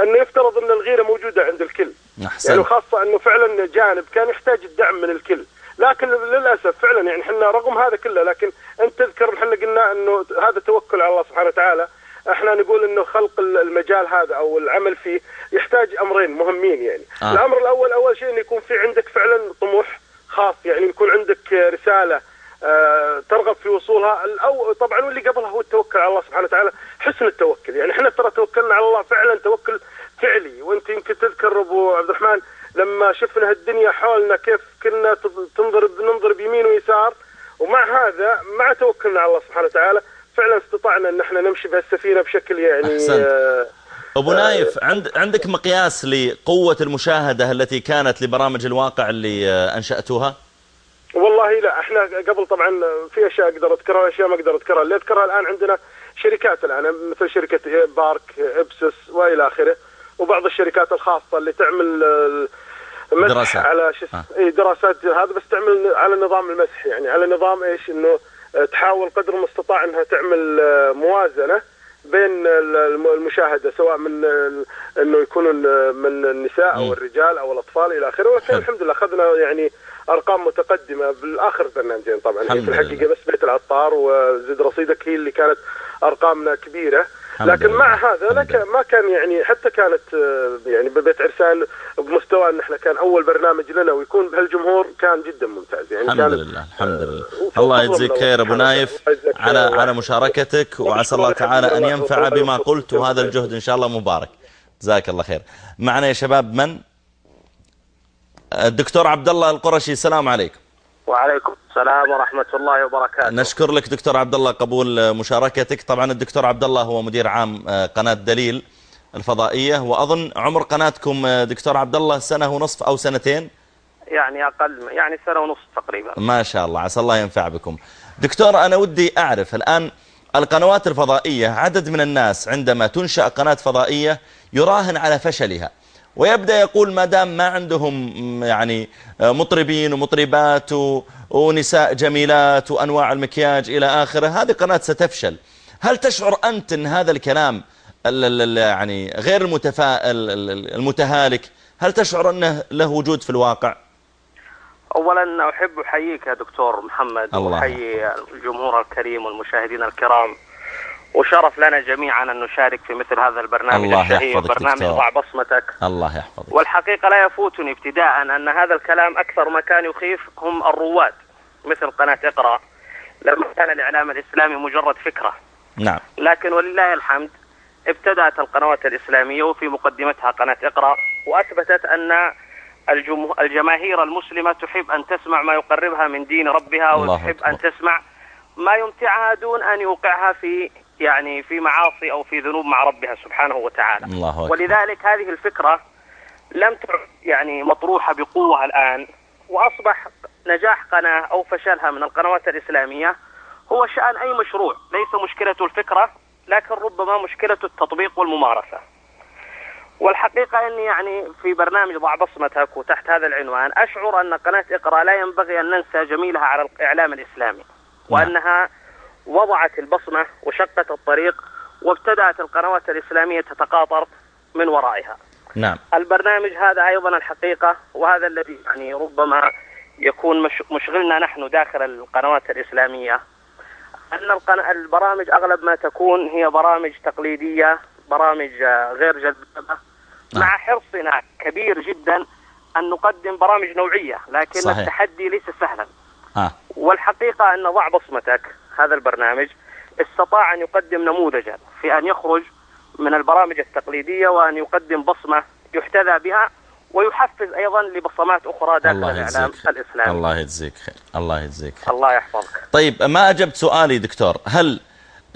إنه يفترض إن الغيرة موجودة عند الكل أحسنت يعني وخاصة إنه فعلا جانب كان يحتاج الدعم من الكل لكن للأسف فعلا يعني إحنا رغم هذا كله لكن أنت تذكر إحنا قلنا إنه هذا توكل على الله سبحانه وتعالى. إحنا نقول إنه خلق المجال هذا أو العمل فيه يحتاج أمرين مهمين يعني. آه. الأمر الأول أول شيء انه يكون في عندك فعلا طموح خاص يعني يكون عندك رسالة آه ترغب في وصولها. الأو طبعا واللي قبلها هو التوكل على الله سبحانه وتعالى حسن التوكل. يعني إحنا ترى توكلنا على الله فعلا توكل فعلي. وأنت يمكن تذكر أبو عبد الرحمن لما شفنا الدنيا حولنا كيف كنا تنضرب ننضرب يمين ويسار ومع هذا مع توكلنا على الله سبحانه وتعالى فعلا استطعنا إن إحنا نمشي بهالسفينة بشكل يعني أحسنت. آه أبو نايف عند عندك مقياس لقوة المشاهدة التي كانت لبرامج الواقع اللي آه، أنشأتوها؟ والله لا إحنا قبل طبعا في أشياء أقدر أذكرها واشياء ما أقدر أذكرها. اللي أذكرها الآن عندنا شركات الآن مثل شركة بارك إبسس وإلى آخره. وبعض الشركات الخاصة اللي تعمل مسح دراسات. على شو آه. دراسات هذا بس تعمل على نظام المسح يعني على نظام إيش إنه آه، تحاول قدر المستطاع إنها تعمل آه، موازنة بين ال- الم- المشاهدة سواء من إنه يكونون آه، من النساء أو. الرجال أو الأطفال إلى آخره ولكن. الحمد لله أخذنا يعني أرقام متقدمة بالآخر برنامجين طبعا في الحقيقة. بس بيت العطار وزد رصيدك هي اللي كانت أرقامنا كبيرة لكن. مع هذا لك ما كان يعني حتى كانت آه، يعني ببيت عرسان بمستوى ان إحنا كان اول برنامج لنا ويكون بهالجمهور كان جدا ممتاز. يعني الحمد لله الحمد لله. وفضل الله يجزيك خير أبو نايف. على. على مشاركتك وعسى الله تعالى أن ينفع بما قلت وهذا الجهد إن شاء الله مبارك. جزاك الله خير. معنا يا شباب من؟ الدكتور عبد الله القرشي. السلام عليكم. وعليكم السلام ورحمة الله وبركاته. نشكر لك دكتور عبد الله قبول مشاركتك. طبعا الدكتور عبد الله هو مدير عام آه، قناة دليل الفضائية وأظن عمر قناتكم آه، دكتور عبد الله سنة ونصف أو سنتين؟ يعني أقل يعني سنة ونصف تقريبا. ما شاء الله عسى الله ينفع بكم. دكتور أنا ودي أعرف الآن القنوات الفضائية عدد من الناس عندما تنشأ قناة فضائية يراهن على فشلها. ويبدأ يقول ما دام ما عندهم يعني مطربين ومطربات ونساء جميلات وأنواع المكياج إلى آخره هذه قناة ستفشل. هل تشعر أنت أن هذا الكلام يعني غير المتفائل المتهالك هل تشعر أنه له وجود في الواقع؟ اولا أحب أحييك يا دكتور محمد وأحيي الجمهور الكريم والمشاهدين الكرام. وشرف لنا جميعا أن نشارك في مثل هذا البرنامج الله الشهير. برنامج ضع بصمتك. الله يحفظك. والحقيقة لا يفوتني ابتداء أن هذا الكلام أكثر ما كان يخيف هم الرواد مثل قناة اقرأ. لما كان الإعلام الإسلامي مجرد فكرة. نعم. لكن ولله الحمد ابتدأت القنوات الإسلامية وفي مقدمتها قناة اقرأ وأثبتت أن الجماهير المسلمة تحب أن تسمع ما يقربها من دين ربها وتحب أن تسمع ما يمتعها دون أن يوقعها في يعني في معاصي أو في ذنوب مع ربها سبحانه وتعالى الله أكبر. ولذلك هذه الفكرة لم تعد يعني مطروحة بقوة الآن وأصبح نجاح قناة أو فشلها من القنوات الإسلامية هو شأن أي مشروع ليس مشكلة الفكرة لكن ربما مشكلة التطبيق والممارسة والحقيقة أني يعني في برنامج ضع بصمتك وتحت هذا العنوان أشعر أن قناة إقرأ لا ينبغي أن ننسى جميلها على الإعلام الإسلامي نعم. وأنها وضعت البصمة وشقت الطريق وابتدأت القنوات الإسلامية تتقاطر من ورائها نعم البرنامج هذا أيضا الحقيقة وهذا الذي يعني ربما يكون مشغلنا نحن داخل القنوات الإسلامية أن البرامج أغلب ما تكون هي برامج تقليدية برامج غير جذابة مع نعم. حرصنا كبير جدا أن نقدم برامج نوعية لكن صحيح. التحدي ليس سهلا آه. والحقيقة أن ضع بصمتك هذا البرنامج استطاع أن يقدم نموذجا في أن يخرج من البرامج التقليدية وأن يقدم بصمة يحتذى بها ويحفز أيضا لبصمات أخرى داخل الله الإعلام الإسلامي. الله يجزيك خير. الله يجزيك خير. الله يحفظك. طيب ما أجبت سؤالي دكتور؟ هل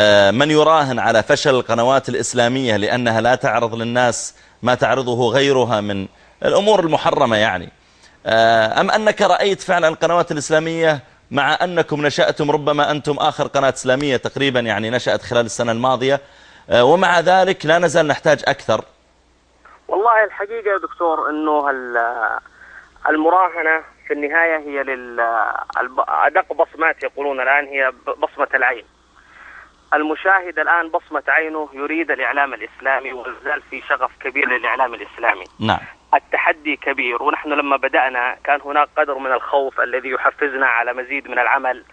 آه، من يراهن على فشل القنوات الإسلامية لأنها لا تعرض للناس ما تعرضه غيرها من الأمور المحرمة يعني؟ آه، أم أنك رأيت فعلا القنوات الإسلامية مع أنكم نشأتم ربما أنتم آخر قناة إسلامية تقريبا يعني نشأت خلال السنة الماضية. آه، ومع ذلك لا نزال نحتاج أكثر. والله الحقيقة يا دكتور أنه المراهنة في النهاية هي أدق بصمات يقولون الآن هي بصمة العين. المشاهد الآن بصمة عينه يريد الإعلام الإسلامي وزال في شغف كبير للإعلام الإسلامي. نعم. التحدي كبير ونحن لما بدأنا كان هناك قدر من الخوف الذي يحفزنا على مزيد من العمل.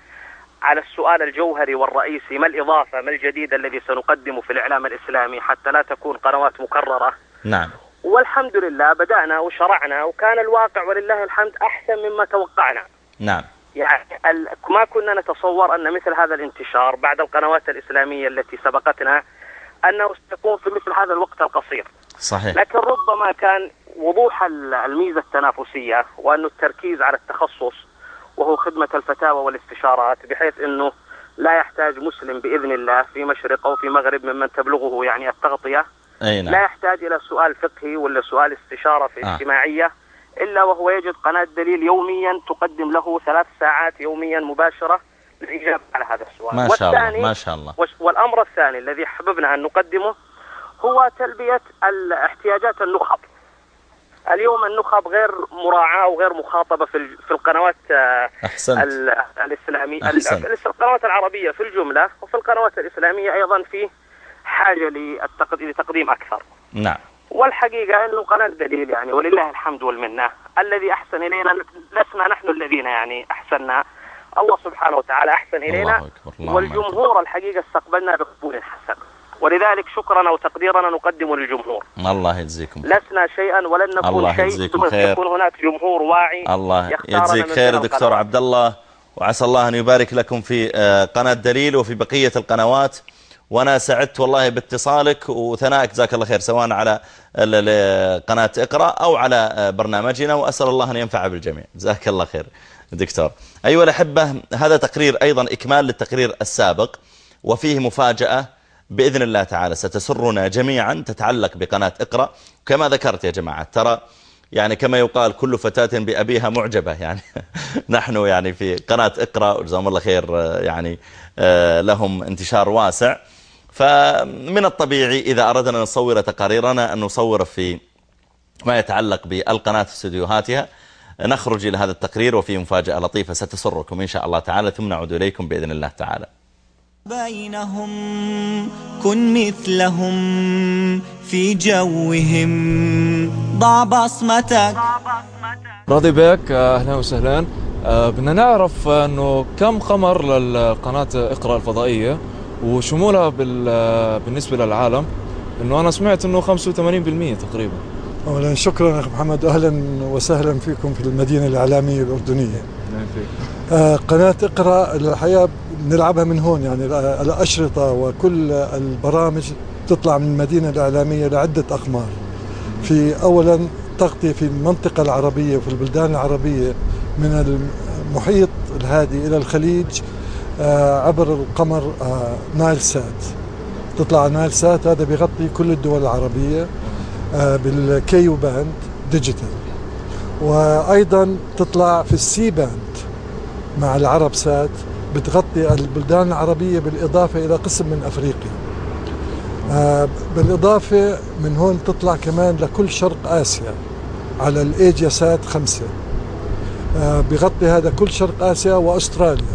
على السؤال الجوهري والرئيسي ما الإضافة ما الجديد الذي سنقدمه في الإعلام الإسلامي حتى لا تكون قنوات مكررة؟ نعم. والحمد لله بدأنا وشرعنا وكان الواقع ولله الحمد أحسن مما توقعنا. نعم. يعني ما كنا نتصور أن مثل هذا الانتشار بعد القنوات الإسلامية التي سبقتنا أنه سيكون في مثل هذا الوقت القصير. صحيح لكن ربما كان وضوح الميزة التنافسية وأنه التركيز على التخصص وهو خدمة الفتاوى والاستشارات بحيث أنه لا يحتاج مسلم بإذن الله في مشرق أو في مغرب ممن تبلغه يعني التغطية أي نعم. لا يحتاج إلى سؤال فقهي ولا سؤال استشارة في آه. اجتماعية إلا وهو يجد قناة دليل يوميا تقدم له ثلاث ساعات يوميا مباشرة للإجابة على هذا السؤال ما شاء الله ما شاء الله والأمر الثاني الذي حببنا أن نقدمه هو تلبية احتياجات النخب اليوم النخب غير مراعاة وغير مخاطبة في في القنوات آه، أحسنت. الإسلامية القنوات العربية في الجملة وفي القنوات الإسلامية أيضا في حاجة لتقديم أكثر نعم والحقيقة أنه قناة دليل يعني ولله الحمد والمنة الذي أحسن إلينا لسنا نحن الذين يعني أحسننا الله سبحانه وتعالى أحسن إلينا الله أكبر. الله والجمهور أكبر. الحقيقة استقبلنا بقبول حسن ولذلك شكرا وتقديرنا نقدم للجمهور. الله يجزيكم لسنا شيئا ولن نكون الله شيء يجزيكم خير. يكون هناك جمهور واعي الله يجزيك خير دكتور عبد الله وعسى الله أن يبارك لكم في آه، قناة دليل وفي بقية القنوات. وأنا سعدت والله باتصالك وثنائك جزاك الله خير سواء على قناة اقرأ أو على برنامجنا. وأسأل الله أن ينفع بالجميع. جزاك الله خير دكتور. أيها الأحبة هذا تقرير أيضا إكمال للتقرير السابق وفيه مفاجأة بإذن الله تعالى ستسرنا جميعا. تتعلق بقناة اقرأ. كما ذكرت يا جماعة ترى يعني كما يقال كل فتاة بأبيها معجبة. يعني نحن يعني في قناة اقرأ وجزاهم الله خير يعني آه، لهم انتشار واسع. فمن الطبيعي إذا أردنا أن نصور تقاريرنا أن نصور في ما يتعلق بالقناة في استديوهاتها نخرج إلى هذا التقرير وفيه مفاجأة لطيفة ستسركم إن شاء الله تعالى ثم نعود إليكم بإذن الله تعالى. بينهم كن مثلهم في جوهم. ضع بصمتك. راضي بك أهلا وسهلا. آه، بدنا نعرف إنه كم قمر للقناة إقرأ الفضائية وشمولها بال- بالنسبة للعالم؟ إنه أنا سمعت إنه 85% تقريبا. اولا شكرا اخ محمد. أهلا وسهلا فيكم في المدينة الإعلامية الأردنية. نعم فيك. آه، قناة إقرأ الحقيقة بنلعبها من هون يعني ال- الأشرطة وكل البرامج تطلع من المدينة الإعلامية لعدة أقمار. في اولا تغطيه في المنطقة العربية وفي البلدان العربية من المحيط الهادي إلى الخليج آه، عبر القمر آه، نايل سات. تطلع نايل سات هذا بيغطي كل الدول العربية آه، بال Ku band digital وأيضا تطلع في ال C band مع العرب سات بتغطي البلدان العربية بالإضافة إلى قسم من أفريقيا. آه، بالإضافة من هون تطلع كمان لكل شرق آسيا على ال AsiaSat خمسة. آه، بغطي هذا كل شرق آسيا وأستراليا.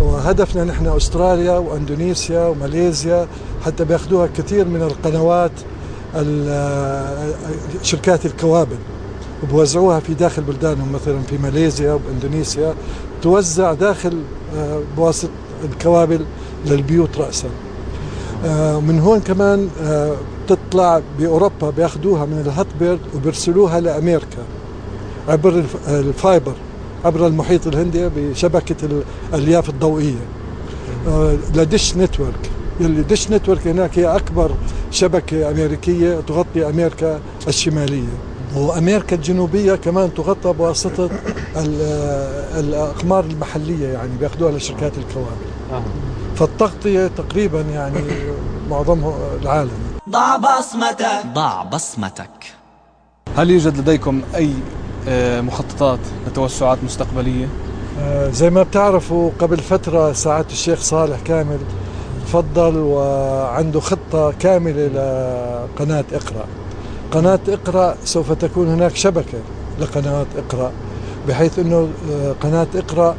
وهدفنا نحن أستراليا وأندونيسيا وماليزيا حتى بياخذوها كثير من القنوات ال- شركات الكوابل. وبوزعوها في داخل بلدانهم مثلا في ماليزيا وإندونيسيا توزع داخل آه، بواسطة الكوابل للبيوت راسا. آه، من هون كمان آه، تطلع بأوروبا بياخذوها من ال Hotbird وبيرسلوها لأمريكا عبر الف- ال fiber عبر المحيط الهندي بشبكة الألياف الضوئية. آه، ل Dish Network. يلي دش نتورك هناك هي أكبر شبكة أمريكية تغطي أمريكا الشمالية. وأمريكا الجنوبية كمان تغطى بواسطة ال- آه، الأقمار المحلية يعني بياخذوها لشركات الكوابل فالتغطية تقريبا يعني معظمها العالم. ضع بصمتك. ضع بصمتك. هل يوجد لديكم أي آه، مخططات لتوسعات مستقبلية؟ آه، زي ما بتعرفوا قبل فترة سعادة الشيخ صالح كامل تفضل وعنده خطة كاملة لقناة إقرأ. قناة اقرأ سوف تكون هناك شبكة لقناة اقرأ بحيث إنه آه، قناة اقرأ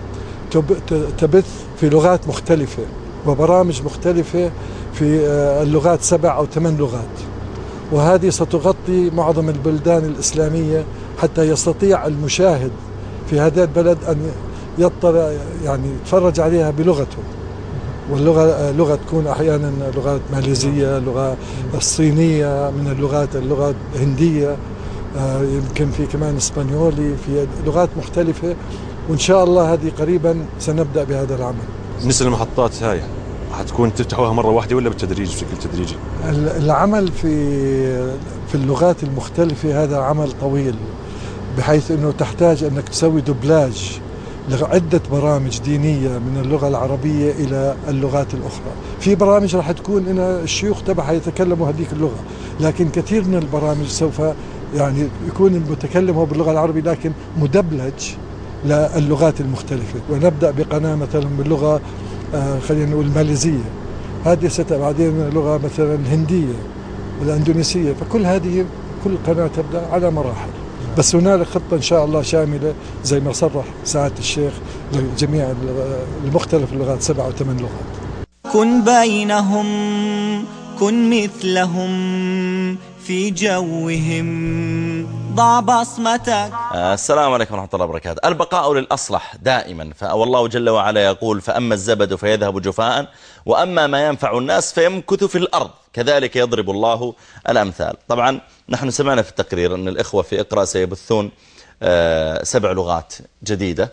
تبث في لغات مختلفة وبرامج مختلفة في آه، اللغات سبع أو ثمان لغات. وهذه ستغطي معظم البلدان الإسلامية حتى يستطيع المشاهد في هذا البلد أن يطلع يعني يتفرج عليها بلغته. واللغة لغة تكون أحيانا لغات ماليزية لغة الصينية من اللغات اللغة الهندية آه، يمكن في كمان إسبانيولي في لغات مختلفة. وإن شاء الله هذه قريبا سنبدأ بهذا العمل. بالنسبة للمحطات هاي حتكون تفتحوها مرة واحدة ولا بالتدريج بشكل تدريجي؟ ال- العمل في في اللغات المختلفة هذا عمل طويل بحيث إنه تحتاج إنك تسوي دوبلاج. لعدة برامج دينية من اللغة العربية إلى اللغات الأخرى. في برامج راح تكون إن الشيوخ تبعها يتكلموا هذيك اللغة لكن كثير من البرامج سوف يعني يكون المتكلم هو باللغة العربية لكن مدبلج للغات المختلفة. ونبدأ بقناة مثلا باللغة آه، خلينا نقول الماليزية هذه ست بعدين لغة مثلا الهندية الأندونيسية. فكل هذه كل قناة تبدأ على مراحل. بس هنالك خطة إن شاء الله شاملة زي ما صرح سعادة الشيخ لجميع المختلف اللغات سبع أو ثمان لغات. كن بينهم كن مثلهم في جوهم. ضع بصمتك. السلام عليكم ورحمة الله وبركاته. البقاء للأصلح دائما. ف- والله جل وعلا يقول فأما الزبد فيذهب جفاء وأما ما ينفع الناس فيمكث في الأرض. كذلك يضرب الله الأمثال. طبعا نحن سمعنا في التقرير أن الإخوة في إقرأ سيبثون آه، سبع لغات جديدة.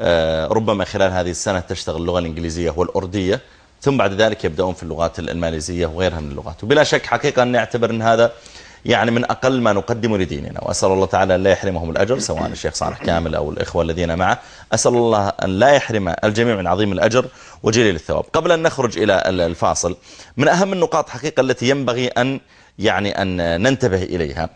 آه، ربما خلال هذه السنة تشتغل اللغة الإنجليزية والأردية. ثم بعد ذلك يبدأون في اللغات الماليزية وغيرها من اللغات. وبلا شك حقيقة نعتبر أن هذا يعني من أقل ما نقدم لديننا. وأسأل الله تعالى أن لا يحرمهم الأجر سواء الشيخ صالح كامل أو الإخوة الذين معه. أسأل الله أن لا يحرم الجميع من عظيم الأجر وجليل الثواب. قبل أن نخرج إلى الفاصل من أهم النقاط حقيقة التي ينبغي أن يعني أن ننتبه إليها.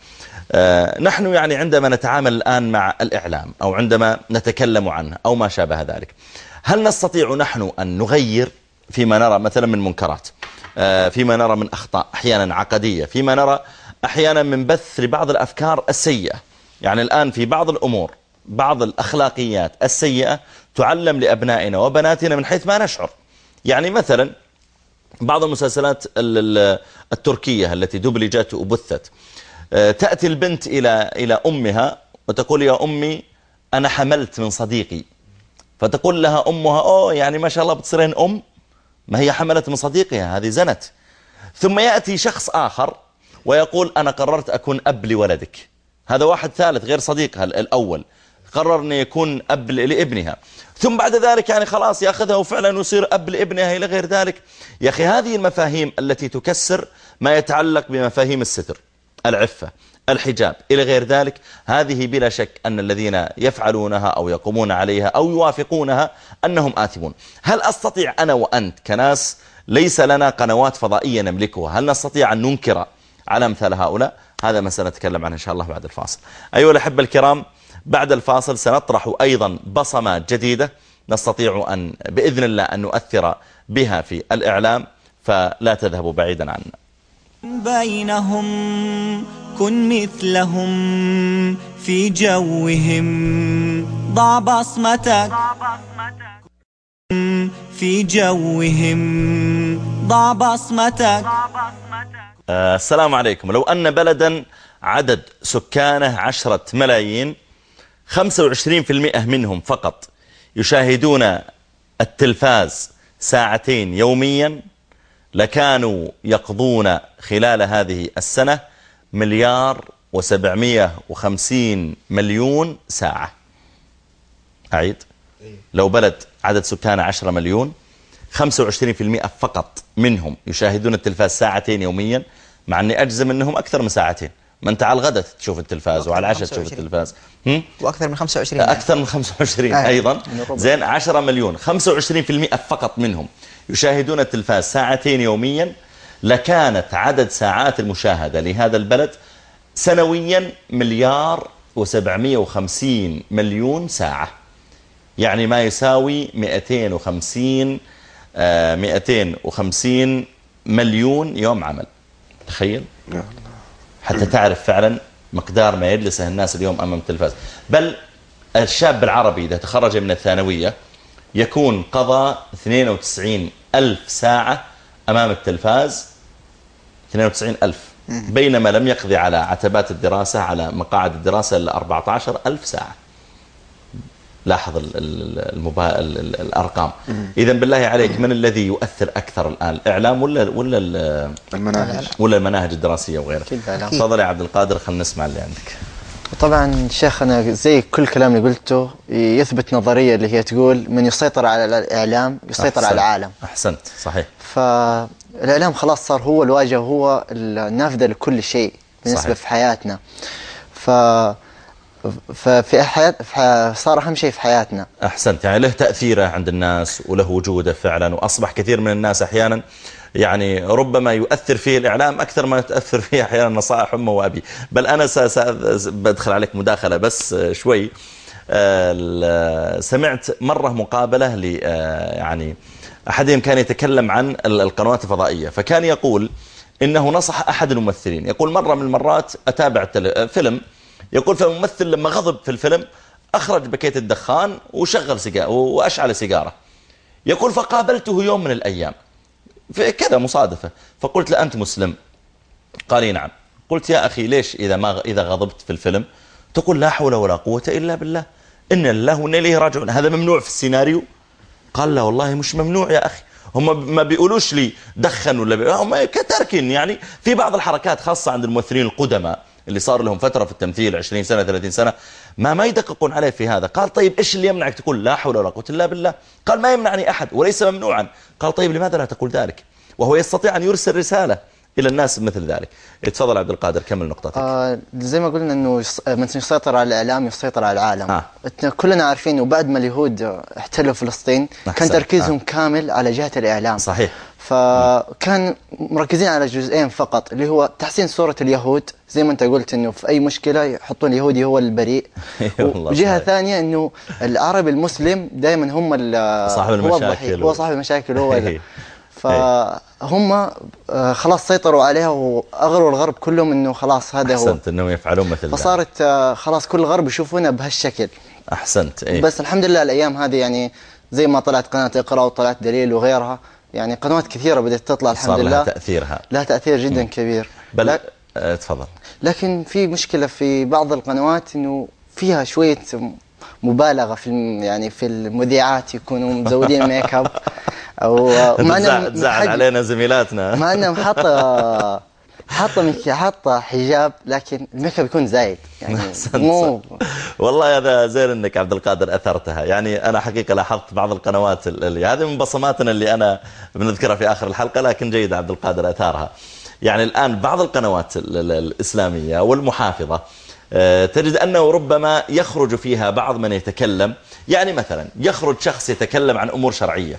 آه، نحن يعني عندما نتعامل الآن مع الإعلام أو عندما نتكلم عنه أو ما شابه ذلك هل نستطيع نحن أن نغير فيما نرى مثلا من منكرات؟ آه، فيما نرى من أخطاء أحيانا عقدية فيما نرى أحيانا من بث لبعض الأفكار السيئة. يعني الآن في بعض الأمور بعض الأخلاقيات السيئة تعلم لأبنائنا وبناتنا من حيث ما نشعر. يعني مثلا بعض المسلسلات التركية التي دبلجت وبثت. آه، تأتي البنت إلى إلى أمها وتقول يا أمي أنا حملت من صديقي. فتقول لها أمها أوه يعني ما شاء الله بتصيرين أم؟ ما هي حملت من صديقها هذه زنت. ثم يأتي شخص آخر ويقول أنا قررت أكون أب لولدك. هذا واحد ثالث غير صديقها الأول. قرر أن يكون أب لابنها. ثم بعد ذلك يعني خلاص يأخذها وفعلا يصير أب لابنها إلى غير ذلك. يا أخي هذه المفاهيم التي تكسر ما يتعلق بمفاهيم الستر العفة الحجاب إلى غير ذلك. هذه بلا شك أن الذين يفعلونها أو يقومون عليها أو يوافقونها أنهم آثمون. هل أستطيع أنا وأنت كناس ليس لنا قنوات فضائية نملكها؟ هل نستطيع أن ننكر على مثال هؤلاء. هذا ما سنتكلم عنه إن شاء الله بعد الفاصل. أيها الأحبة الكرام بعد الفاصل سنطرح أيضا بصمات جديدة نستطيع أن بإذن الله أن نؤثر بها في الإعلام فلا تذهبوا بعيدا عنا. بينهم كن مثلهم في جوهم. ضع بصمتك في جوهم. ضع بصمتك السلام عليكم. لو أن بلدا عدد سكانه عشرة ملايين 25% منهم فقط يشاهدون التلفاز ساعتين يوميا لكانوا يقضون خلال هذه السنة مليار وسبعمية وخمسين مليون ساعة. أعيد. لو بلد عدد سكانه عشرة مليون 25% فقط منهم يشاهدون التلفاز ساعتين يوميا مع أني أجزم أنهم أكثر من ساعتين. ما أنت على الغداء تشوف التلفاز وعلى العشاء تشوف التلفاز. هم؟ وأكثر من 25 أكثر من 25 آه. أيضا. زين 10 مليون. 25% فقط منهم يشاهدون التلفاز ساعتين يوميا. لكانت عدد ساعات المشاهدة لهذا البلد سنويا مليار و750 مليون ساعة. يعني ما يساوي 250 250 مليون يوم عمل. تخيل؟ حتى تعرف فعلا مقدار ما يجلسه الناس اليوم أمام التلفاز. بل الشاب العربي إذا تخرج من الثانوية يكون قضى 92 ألف ساعة أمام التلفاز. 92 ألف. بينما لم يقضي على عتبات الدراسة على مقاعد الدراسة إلا 14 ألف ساعة. لاحظ المبا... الأرقام. إذا بالله عليك من الذي يؤثر أكثر الآن؟ الإعلام ولا ولا المناهج. ولا المناهج الدراسية وغيرها؟ تفضل يا عبد القادر خلينا نسمع اللي عندك. طبعا شيخ أنا زي كل كلام اللي قلته يثبت نظرية اللي هي تقول من يسيطر على الإعلام يسيطر أحسنت. على العالم. أحسنت صحيح. فالإعلام خلاص صار هو الواجهة هو النافذة لكل شيء بالنسبة صحيح. في حياتنا. ف ففي حياة صار أهم شيء في حياتنا. أحسنت. يعني له تأثيره عند الناس وله وجوده فعلا وأصبح كثير من الناس أحيانا يعني ربما يؤثر فيه الإعلام أكثر ما تأثر فيه أحيانا نصائح أمه وأبي. بل أنا بدخل عليك مداخلة بس شوي. آه، سمعت مرة مقابلة ل آه، يعني أحدهم كان يتكلم عن القنوات الفضائية فكان يقول إنه نصح أحد الممثلين. يقول مرة من المرات أتابع فيلم يقول فالممثل لما غضب في الفيلم أخرج بكيت الدخان وشغل سيجارة وأشعل سيجارة. يقول فقابلته يوم من الأيام. كذا مصادفة. فقلت له أنت مسلم؟ قال نعم. قلت يا أخي ليش إذا, ما إذا غضبت في الفيلم تقول لا حول ولا قوة إلا بالله؟ إن الله وإن إليه راجعون. هذا ممنوع في السيناريو؟ قال لا والله مش ممنوع يا أخي. هم ما بيقولوش لي دخن ولا بي... هم كتركن يعني. في بعض الحركات خاصة عند الممثلين القدماء اللي صار لهم فترة في التمثيل 20 سنة 30 سنة ما ما يدققون عليه في هذا. قال طيب إيش اللي يمنعك تقول لا حول ولا قوة إلا بالله؟ قال ما يمنعني أحد وليس ممنوعا. قال طيب لماذا لا تقول ذلك؟ وهو يستطيع أن يرسل رسالة إلى الناس مثل ذلك. تفضل عبد القادر كمل نقطتك. آه زي ما قلنا إنه يص- من يسيطر على الإعلام يسيطر على العالم. آه. كلنا عارفين وبعد ما اليهود احتلوا فلسطين كان. تركيزهم آه. كامل على جهة الإعلام. صحيح. فكان مركزين على جزئين فقط اللي هو تحسين صورة اليهود. زي ما انت قلت إنه في أي مشكلة يحطون اليهودي هو البريء. وجهة صحيح. ثانية إنه العربي المسلم دائما هم صاحب هو المشاكل هو صاحب المشاكل هو. فهم آه، خلاص سيطروا عليها وأغروا الغرب كلهم إنه خلاص هذا هو. أحسنت أنهم يفعلون مثل فصارت آه، خلاص كل الغرب يشوفونها بهالشكل. أحسنت إيه؟ بس الحمد لله الأيام هذه يعني زي ما طلعت قناة اقرأ وطلعت دليل وغيرها. يعني قنوات كثيرة بدأت تطلع الحمد صار لله. لها تأثيرها. لها تأثير جدا كبير. بل لا- آه، تفضل. لكن في مشكلة في بعض القنوات إنه فيها شوية مبالغة في الم- يعني في المذيعات يكونوا مزودين make up. أو تزعل حج- علينا زميلاتنا. مع انهم حاطه حاطه make- حاطه حجاب لكن ال make up يكون زايد يعني مو والله هذا زين إنك عبد القادر أثرتها. يعني أنا حقيقة لاحظت بعض القنوات اللي هذه من بصماتنا اللي أنا بنذكرها في آخر الحلقة لكن جيد عبد القادر أثارها. يعني الآن بعض القنوات ال- ال- الإسلامية والمحافظة آه، تجد أنه ربما يخرج فيها بعض من يتكلم. يعني مثلا يخرج شخص يتكلم عن أمور شرعية.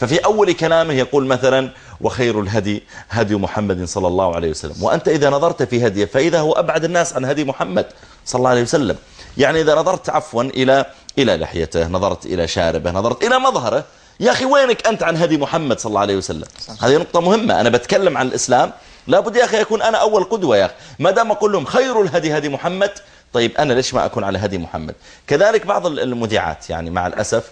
ففي أول كلامه يقول مثلا وخير الهدي هدي محمد صلى الله عليه وسلم. وأنت إذا نظرت في هديه فإذا هو أبعد الناس عن هدي محمد صلى الله عليه وسلم. يعني إذا نظرت عفوا إلى إلى لحيته نظرت إلى شاربه نظرت إلى مظهره يا أخي وينك أنت عن هدي محمد صلى الله عليه وسلم؟ هذه نقطة مهمة. أنا بتكلم عن الإسلام. لابد يا أخي يكون أنا أول قدوة يا أخي. ما دام أقول لهم خير الهدي هدي محمد. طيب أنا ليش ما أكون على هدي محمد؟ كذلك بعض المذيعات يعني مع الأسف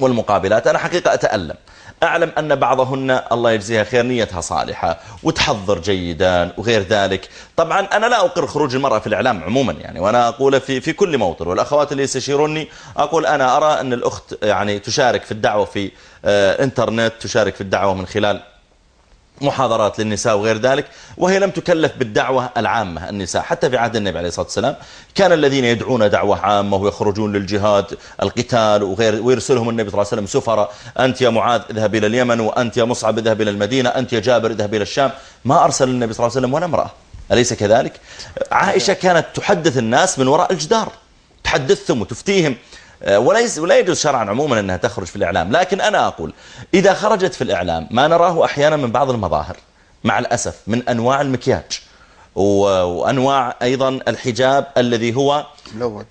والمقابلات. أنا حقيقة أتألم. أعلم أن بعضهن الله يجزيها خير نيتها صالحة وتحضر جيدا وغير ذلك. طبعا أنا لا أقر خروج المرأة في الإعلام عموما يعني وأنا أقول في, في كل موطن. والأخوات اللي يستشيروني أقول أنا أرى أن الأخت يعني تشارك في الدعوة في آه إنترنت تشارك في الدعوة من خلال محاضرات للنساء وغير ذلك وهي لم تكلف بالدعوة العامة النساء. حتى في عهد النبي عليه الصلاة والسلام كان الذين يدعون دعوة عامة ويخرجون للجهاد القتال وغير ويرسلهم النبي صلى الله عليه وسلم سفرة. أنت يا معاذ اذهب إلى اليمن وأنت يا مصعب اذهب إلى المدينة أنت يا جابر اذهب إلى الشام. ما أرسل النبي صلى الله عليه وسلم ولا امرأة. أليس كذلك؟ عائشة كانت تحدث الناس من وراء الجدار تحدثهم وتفتيهم. وليس ولا يجوز شرعا عموما أنها تخرج في الإعلام. لكن أنا أقول إذا خرجت في الإعلام ما نراه أحيانا من بعض المظاهر مع الأسف من أنواع المكياج. وأنواع أيضا الحجاب الذي هو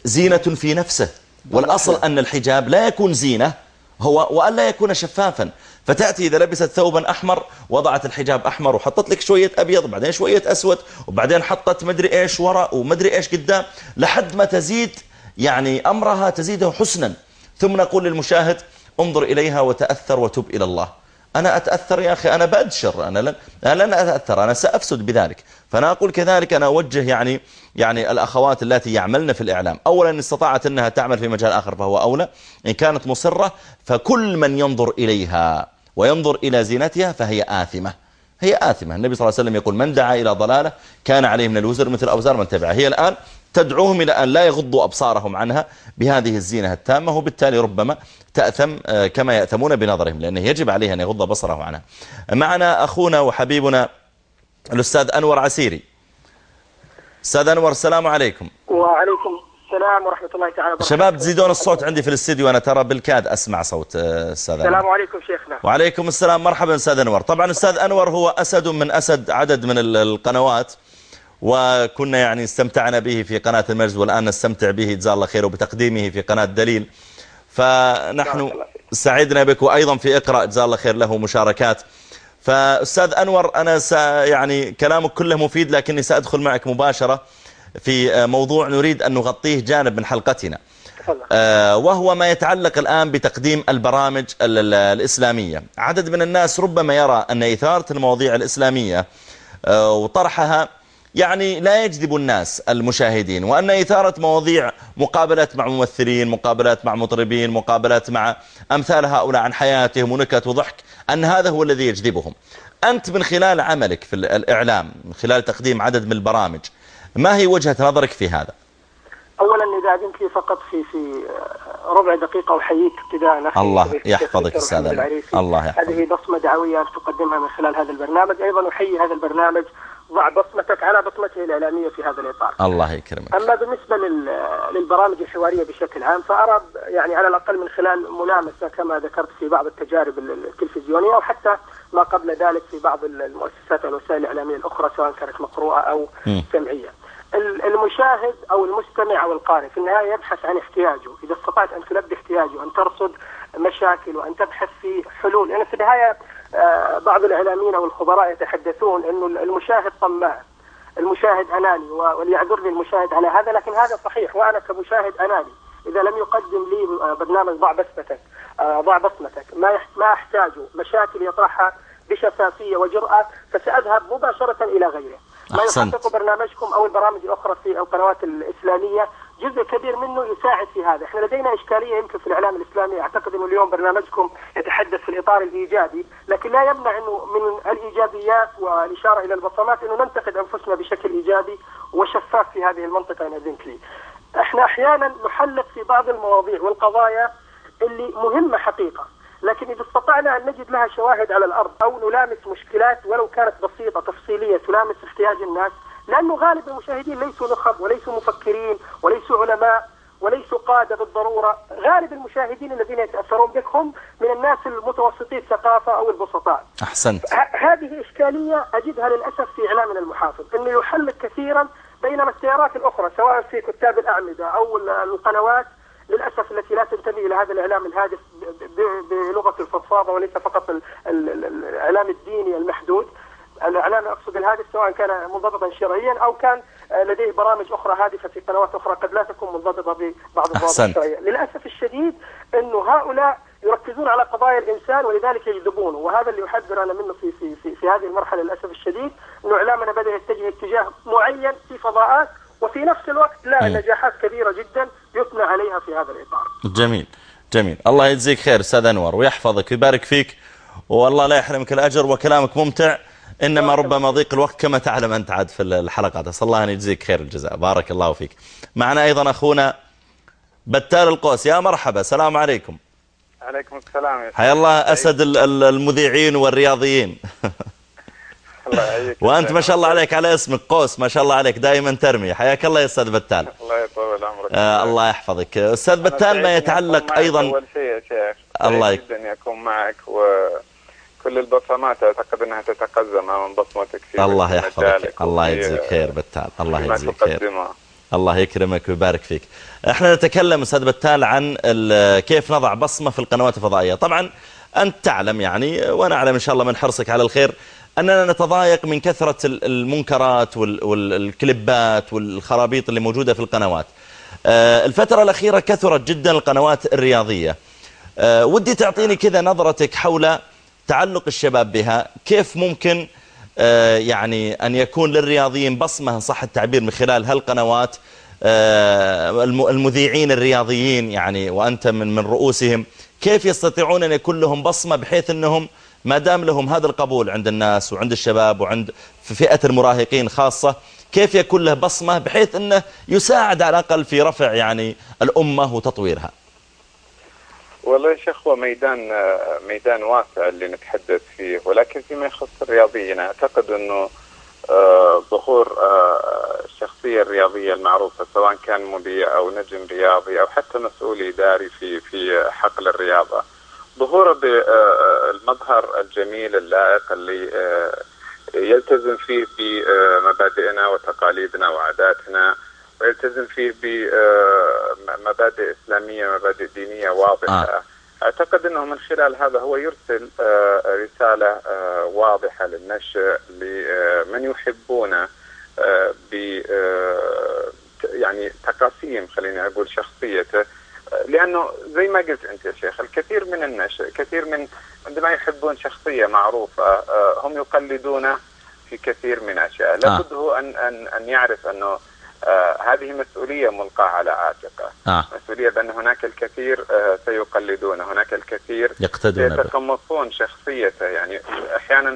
زينة في نفسه. والأصل أن الحجاب لا يكون زينة هو وأن لا يكون شفافا. فتأتي إذا لبست ثوبا أحمر وضعت الحجاب أحمر وحطت لك شوية أبيض وبعدين شوية أسود وبعدين حطت مدري إيش وراء ومدري إيش قدام لحد ما تزيد يعني أمرها تزيده حسنا. ثم نقول للمشاهد انظر إليها وتأثر وتب إلى الله. أنا أتأثر يا أخي أنا بأدشر أنا لن, أنا لن أتأثر أنا سأفسد بذلك. فأنا أقول كذلك أنا أوجه يعني يعني الأخوات التي يعملن في الإعلام. أولا إن استطاعت أنها تعمل في مجال آخر فهو أولى. إن كانت مصرة فكل من ينظر إليها وينظر إلى زينتها فهي آثمة. هي آثمة. النبي صلى الله عليه وسلم يقول من دعا إلى ضلالة كان عليه من الوزر مثل أوزار من تبعه. هي الآن تدعوهم إلى أن لا يغضوا أبصارهم عنها بهذه الزينة التامة وبالتالي ربما تأثم كما يأثمون بنظرهم لأنه يجب عليه أن يغض بصره عنها. معنا أخونا وحبيبنا الأستاذ أنور عسيري. أستاذ أنور السلام عليكم. وعليكم السلام ورحمة الله تعالى وبركاته. شباب تزيدون الصوت عندي في الاستديو أنا ترى بالكاد أسمع صوت أستاذ أنور. السلام عليكم شيخنا. وعليكم السلام مرحبا أستاذ أنور. طبعا أستاذ أنور هو أسد من أسد عدد من القنوات. وكنا يعني استمتعنا به في قناة المجد والآن نستمتع به. جزاه الله خير وبتقديمه في قناة دليل. فنحن سعدنا بك وأيضا في اقرأ. جزاه الله خير له مشاركات. فأستاذ أنور أنا يعني كلامك كله مفيد لكني سأدخل معك مباشرة في موضوع نريد أن نغطيه جانب من حلقتنا. وهو ما يتعلق الآن بتقديم البرامج الإسلامية. عدد من الناس ربما يرى أن إثارة المواضيع الإسلامية وطرحها يعني لا يجذب الناس المشاهدين وأن إثارة مواضيع مقابلات مع ممثلين مقابلات مع مطربين مقابلات مع أمثال هؤلاء عن حياتهم ونكت وضحك أن هذا هو الذي يجذبهم. أنت من خلال عملك في الإعلام من خلال تقديم عدد من البرامج ما هي وجهة نظرك في هذا؟ أولا إذا أذنت لي فقط في في ربع دقيقة أحييك ابتداء. الله يحفظك. العريسي. الله يحفظك. هذه بصمة دعوية تقدمها من خلال هذا البرنامج. أيضا أحيي هذا البرنامج ضع بصمتك على بصمته الاعلاميه في هذا الإطار الله يكرمك أما بالنسبة لل- للبرامج الحوارية بشكل عام فارى ب- يعني على الأقل من خلال ملامسه كما ذكرت في بعض التجارب ال- التلفزيونية وحتى ما قبل ذلك في بعض ال- المؤسسات والوسائل الإعلامية الأخرى سواء كانت مقروءة أو مم. سمعية. ال- المشاهد أو المستمع أو القارئ في النهاية يبحث عن احتياجه، إذا استطعت أن تلبي احتياجه، أن ترصد مشاكل وأن تبحث في حلول، لأن في النهاية آه، بعض الإعلاميين أو الخبراء يتحدثون إنه المشاهد طماع. المشاهد أناني وليعذرني المشاهد على هذا لكن هذا صحيح وأنا كمشاهد أناني إذا لم يقدم لي آه، برنامج ضع بصمتك آه، ضع بصمتك ما ما أحتاجه مشاكل يطرحها بشفافية وجرأة فسأذهب مباشرة إلى غيره. ما. يحقق برنامجكم أو البرامج الأخرى في القنوات الإسلامية جزء كبير منه يساعد في هذا، إحنا لدينا إشكالية يمكن في الإعلام الإسلامي أعتقد إنه اليوم برنامجكم يتحدث في الإطار الإيجابي، لكن لا يمنع إنه من الإيجابيات والإشارة إلى البصمات إنه ننتقد أنفسنا بشكل إيجابي وشفاف في هذه المنطقة ان اذنت لي. إحنا أحيانا نحلق في بعض المواضيع والقضايا اللي مهمة حقيقة، لكن إذا استطعنا أن نجد لها شواهد على الأرض أو نلامس مشكلات ولو كانت بسيطة تفصيلية تلامس احتياج الناس، لأنه غالب المشاهدين ليسوا نخب وليسوا مفكرين وليسوا علماء وليسوا قادة بالضرورة، غالب المشاهدين الذين يتأثرون بك هم من الناس المتوسطي الثقافة أو البسطاء. احسنت ه- هذه إشكالية أجدها للأسف في إعلامنا المحافظ أنه يحلق كثيرا بينما التيارات الأخرى سواء في كتاب الأعمدة أو ال- القنوات للأسف التي لا تنتمي إلى هذا الإعلام الهادف بلغة الفضفاضة وليس فقط ال- ال- ال- الإعلام الديني المحدود. الإعلام أقصد الهادف سواء كان منضبطا شرعيا أو كان آه، لديه برامج أخرى هادفة في قنوات أخرى قد لا تكون منضبطة ببعض الضوابط أحسنت. الشرعية للأسف الشديد أنه هؤلاء يركزون على قضايا الإنسان ولذلك يجذبونه وهذا اللي احذر أنا منه في في في, في هذه المرحلة للأسف الشديد أنه اعلامنا بدأ يتجه اتجاه معين في فضاءات وفي نفس الوقت لا مم. نجاحات كبيرة جدا يثنى عليها في هذا الإطار. جميل جميل الله يجزيك خير أستاذ أنور ويحفظك ويبارك فيك والله لا يحرمك الأجر وكلامك ممتع إنما ربما ضيق الوقت كما تعلم أنت عاد في الحلقات أسأل الله أن يجزيك خير الجزاء. بارك الله فيك. معنا أيضا أخونا بتال القوس. يا مرحبا. السلام عليكم. عليكم السلام يا حيا الله ال- المذيعين والرياضيين. الله وأنت ما شاء الله عليك على اسمك. قوس ما شاء الله عليك. دائما ترمي. حياك الله يا أستاذ بتال. الله يطول عمرك آه الله يحفظك. أستاذ بتال ما يتعلق أيضا أول شيء يا شيخ. الله يك- جدا إني أكون معك وكل البصمات أعتقد إنها تتقزم من بصمتك في الله كل يحفظك. الله يجزيك خير بتال. الله يجزيك خير. الله يكرمك ويبارك فيك. إحنا نتكلم أستاذ بتال عن كيف نضع بصمة في القنوات الفضائية. طبعا أنت تعلم يعني وأنا أعلم إن شاء الله من حرصك على الخير أننا نتضايق من كثرة ال- المنكرات وال- والكليبات والخرابيط اللي موجودة في القنوات. آه، الفترة الأخيرة كثرت جدا القنوات الرياضية. آه، ودي تعطيني كذا نظرتك حول تعلق الشباب بها كيف ممكن آه، يعني أن يكون للرياضيين بصمة صح التعبير من خلال هالقنوات آه، الم- المذيعين الرياضيين يعني وأنت من من رؤوسهم كيف يستطيعون أن يكون لهم بصمة بحيث أنهم ما دام لهم هذا القبول عند الناس وعند الشباب وعند فئة المراهقين خاصة كيف يكون له بصمة بحيث أنه يساعد على الأقل في رفع يعني الأمة وتطويرها؟ والله يا شيخ هو ميدان آه، ميدان واسع اللي نتحدث فيه ولكن فيما يخص الرياضيين أعتقد إنه آه، ظهور آه، الشخصية الرياضية المعروفة سواء كان مذيع أو نجم رياضي أو حتى مسؤول إداري في في حقل الرياضة. ظهوره بالمظهر الجميل اللائق اللي آه، يلتزم فيه بمبادئنا وتقاليدنا وعاداتنا. ويلتزم فيه بمبادئ إسلامية مبادئ دينية واضحة. آه. أعتقد أنه من خلال هذا هو يرسل آه، رسالة آه، واضحة للنشء لمن يحبونه آه، ب آه، يعني تقاسيم خليني أقول شخصيته. آه، لأنه زي ما قلت أنت يا شيخ الكثير من النشء كثير من عندما يحبون شخصية معروفة آه، هم يقلدونه في كثير من أشياء. لابد هو أن أن أن يعرف أنه آه هذه مسؤولية ملقاة على عاتقة آه. مسؤولية بأن هناك الكثير آه سيقلدون هناك الكثير يقتدون. يتقمصون شخصيته يعني أحيانا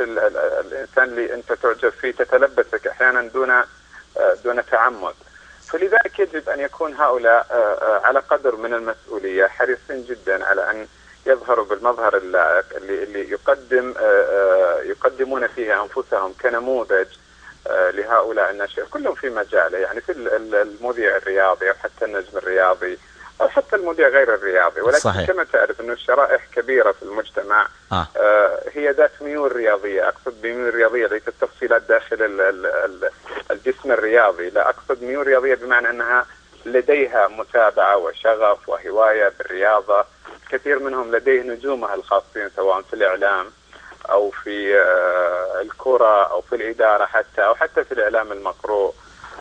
ال- ال- الإنسان اللي أنت تعجب فيه تتلبسك أحيانا دون آه دون تعمد فلذلك يجب أن يكون هؤلاء آه، آه، على قدر من المسؤولية حريصين جدا على أن يظهروا بالمظهر اللائق اللي, اللي يقدم آه، آه، يقدمون فيه أنفسهم كنموذج لهؤلاء الناشئين كلهم في مجاله يعني في ال- ال- المذيع الرياضي أو حتى النجم الرياضي أو حتى المذيع غير الرياضي ولكن صحيح. كما تعرف أنه الشرائح كبيرة في المجتمع آه. آه، هي ذات ميول رياضية أقصد بميول رياضية ليست تفصيلات داخل ال- ال- ال- الجسم الرياضي لا أقصد ميول رياضية بمعنى أنها لديها متابعة وشغف وهواية بالرياضة كثير منهم لديه نجومها الخاصين سواء في الإعلام أو في آه، الكرة أو في الإدارة حتى أو حتى في الإعلام المقروء.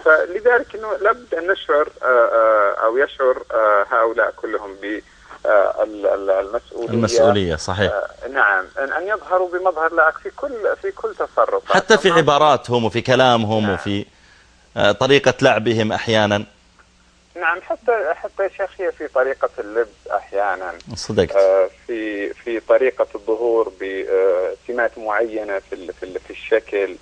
فلذلك إنه لابد أن نشعر آه، آه، أو يشعر هؤلاء كلهم ب ال- ال- المسؤولية. المسؤولية صحيح. نعم. ان يظهروا بمظهر لائق في كل في كل تصرف حتى في عباراتهم وفي كلامهم وفي آه، طريقة لعبهم أحيانا. نعم حتى حتى شيخية في طريقة اللبس أحيانا. صدقت. آه، في في طريقة الظهور بسمات معينة في في في الشكل.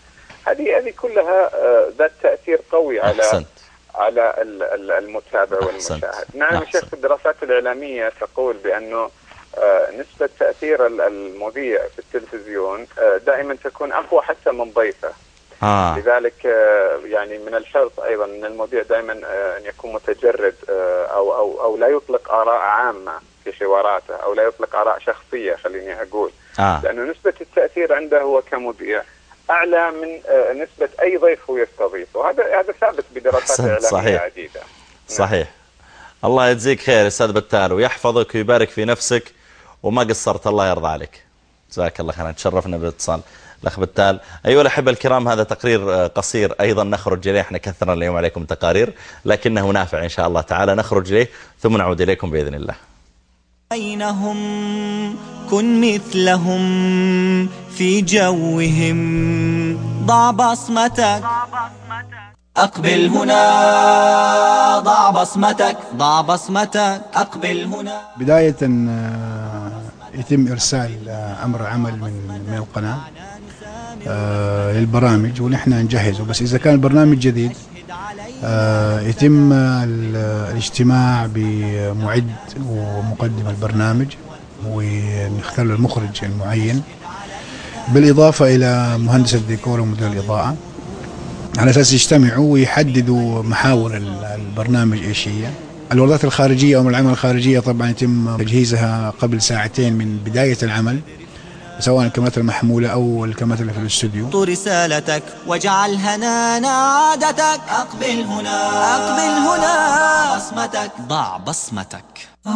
هذه هذه كلها آه، ذات تأثير قوي على أحسنت. على ال- ال- المتابع والمشاهد. نعم يا شيخ الدراسات الإعلامية تقول بأنه آه، نسبة تأثير ال- المذيع في التلفزيون آه، دائما تكون أقوى حتى من ضيفه. آه. لذلك آه، يعني من الحرص أيضا أن المذيع دائما آه، أن يكون متجرد آه، أو أو أو لا يطلق آراء عامة في حواراته أو لا يطلق آراء شخصية خليني أقول. آه. لأنه نسبة التأثير عنده هو كمذيع أعلى من نسبة أي ضيف هو يستضيفه وهذا هذا ثابت بدراسات إعلامية صحيح. عديدة. صحيح. الله يجزيك خير أستاذ بتال ويحفظك ويبارك في نفسك وما قصرت الله يرضى عليك. جزاك الله خيرا تشرفنا بالإتصال. الأخ بتال. أيها الأحبة الكرام هذا تقرير آه، قصير. أيضا نخرج إليه. إحنا كثرنا اليوم عليكم تقارير لكنه نافع إن شاء الله تعالى. نخرج إليه ثم نعود إليكم بإذن الله. بينهم كن مثلهم في جوهم. ضع بصمتك. أقبل هنا. ضع بصمتك. ضع بصمتك. أقبل هنا. بداية آه، يتم إرسال آه، أمر عمل من من القناة. للبرامج ونحن نجهزه. بس إذا كان البرنامج جديد آه، يتم ال- الاجتماع بمعد ومقدم البرنامج ونختار المخرج المعين بالإضافة إلى مهندس الديكور ومدير الإضاءة. على أساس يجتمعوا ويحددوا محاور ال- البرنامج إيش هي. الوردات الخارجية أو العمل الخارجية طبعا يتم تجهيزها قبل ساعتين من بداية العمل. سواء الكاميرات المحمولة أو الكاميرات اللي في الاستوديو. حط رسالتك واجعل هنانا عادتك. أقبل هنا. أقبل هنا. بصمتك. ضع بصمتك. في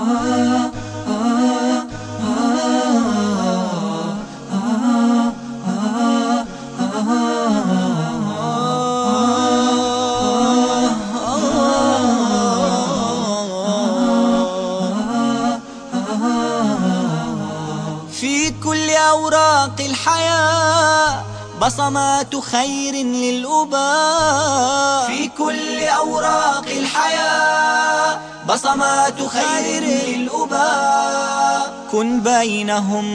أوراق الحياة بصمات خير للأباء في كل أوراق الحياة بصمات خير للأباء كن بينهم.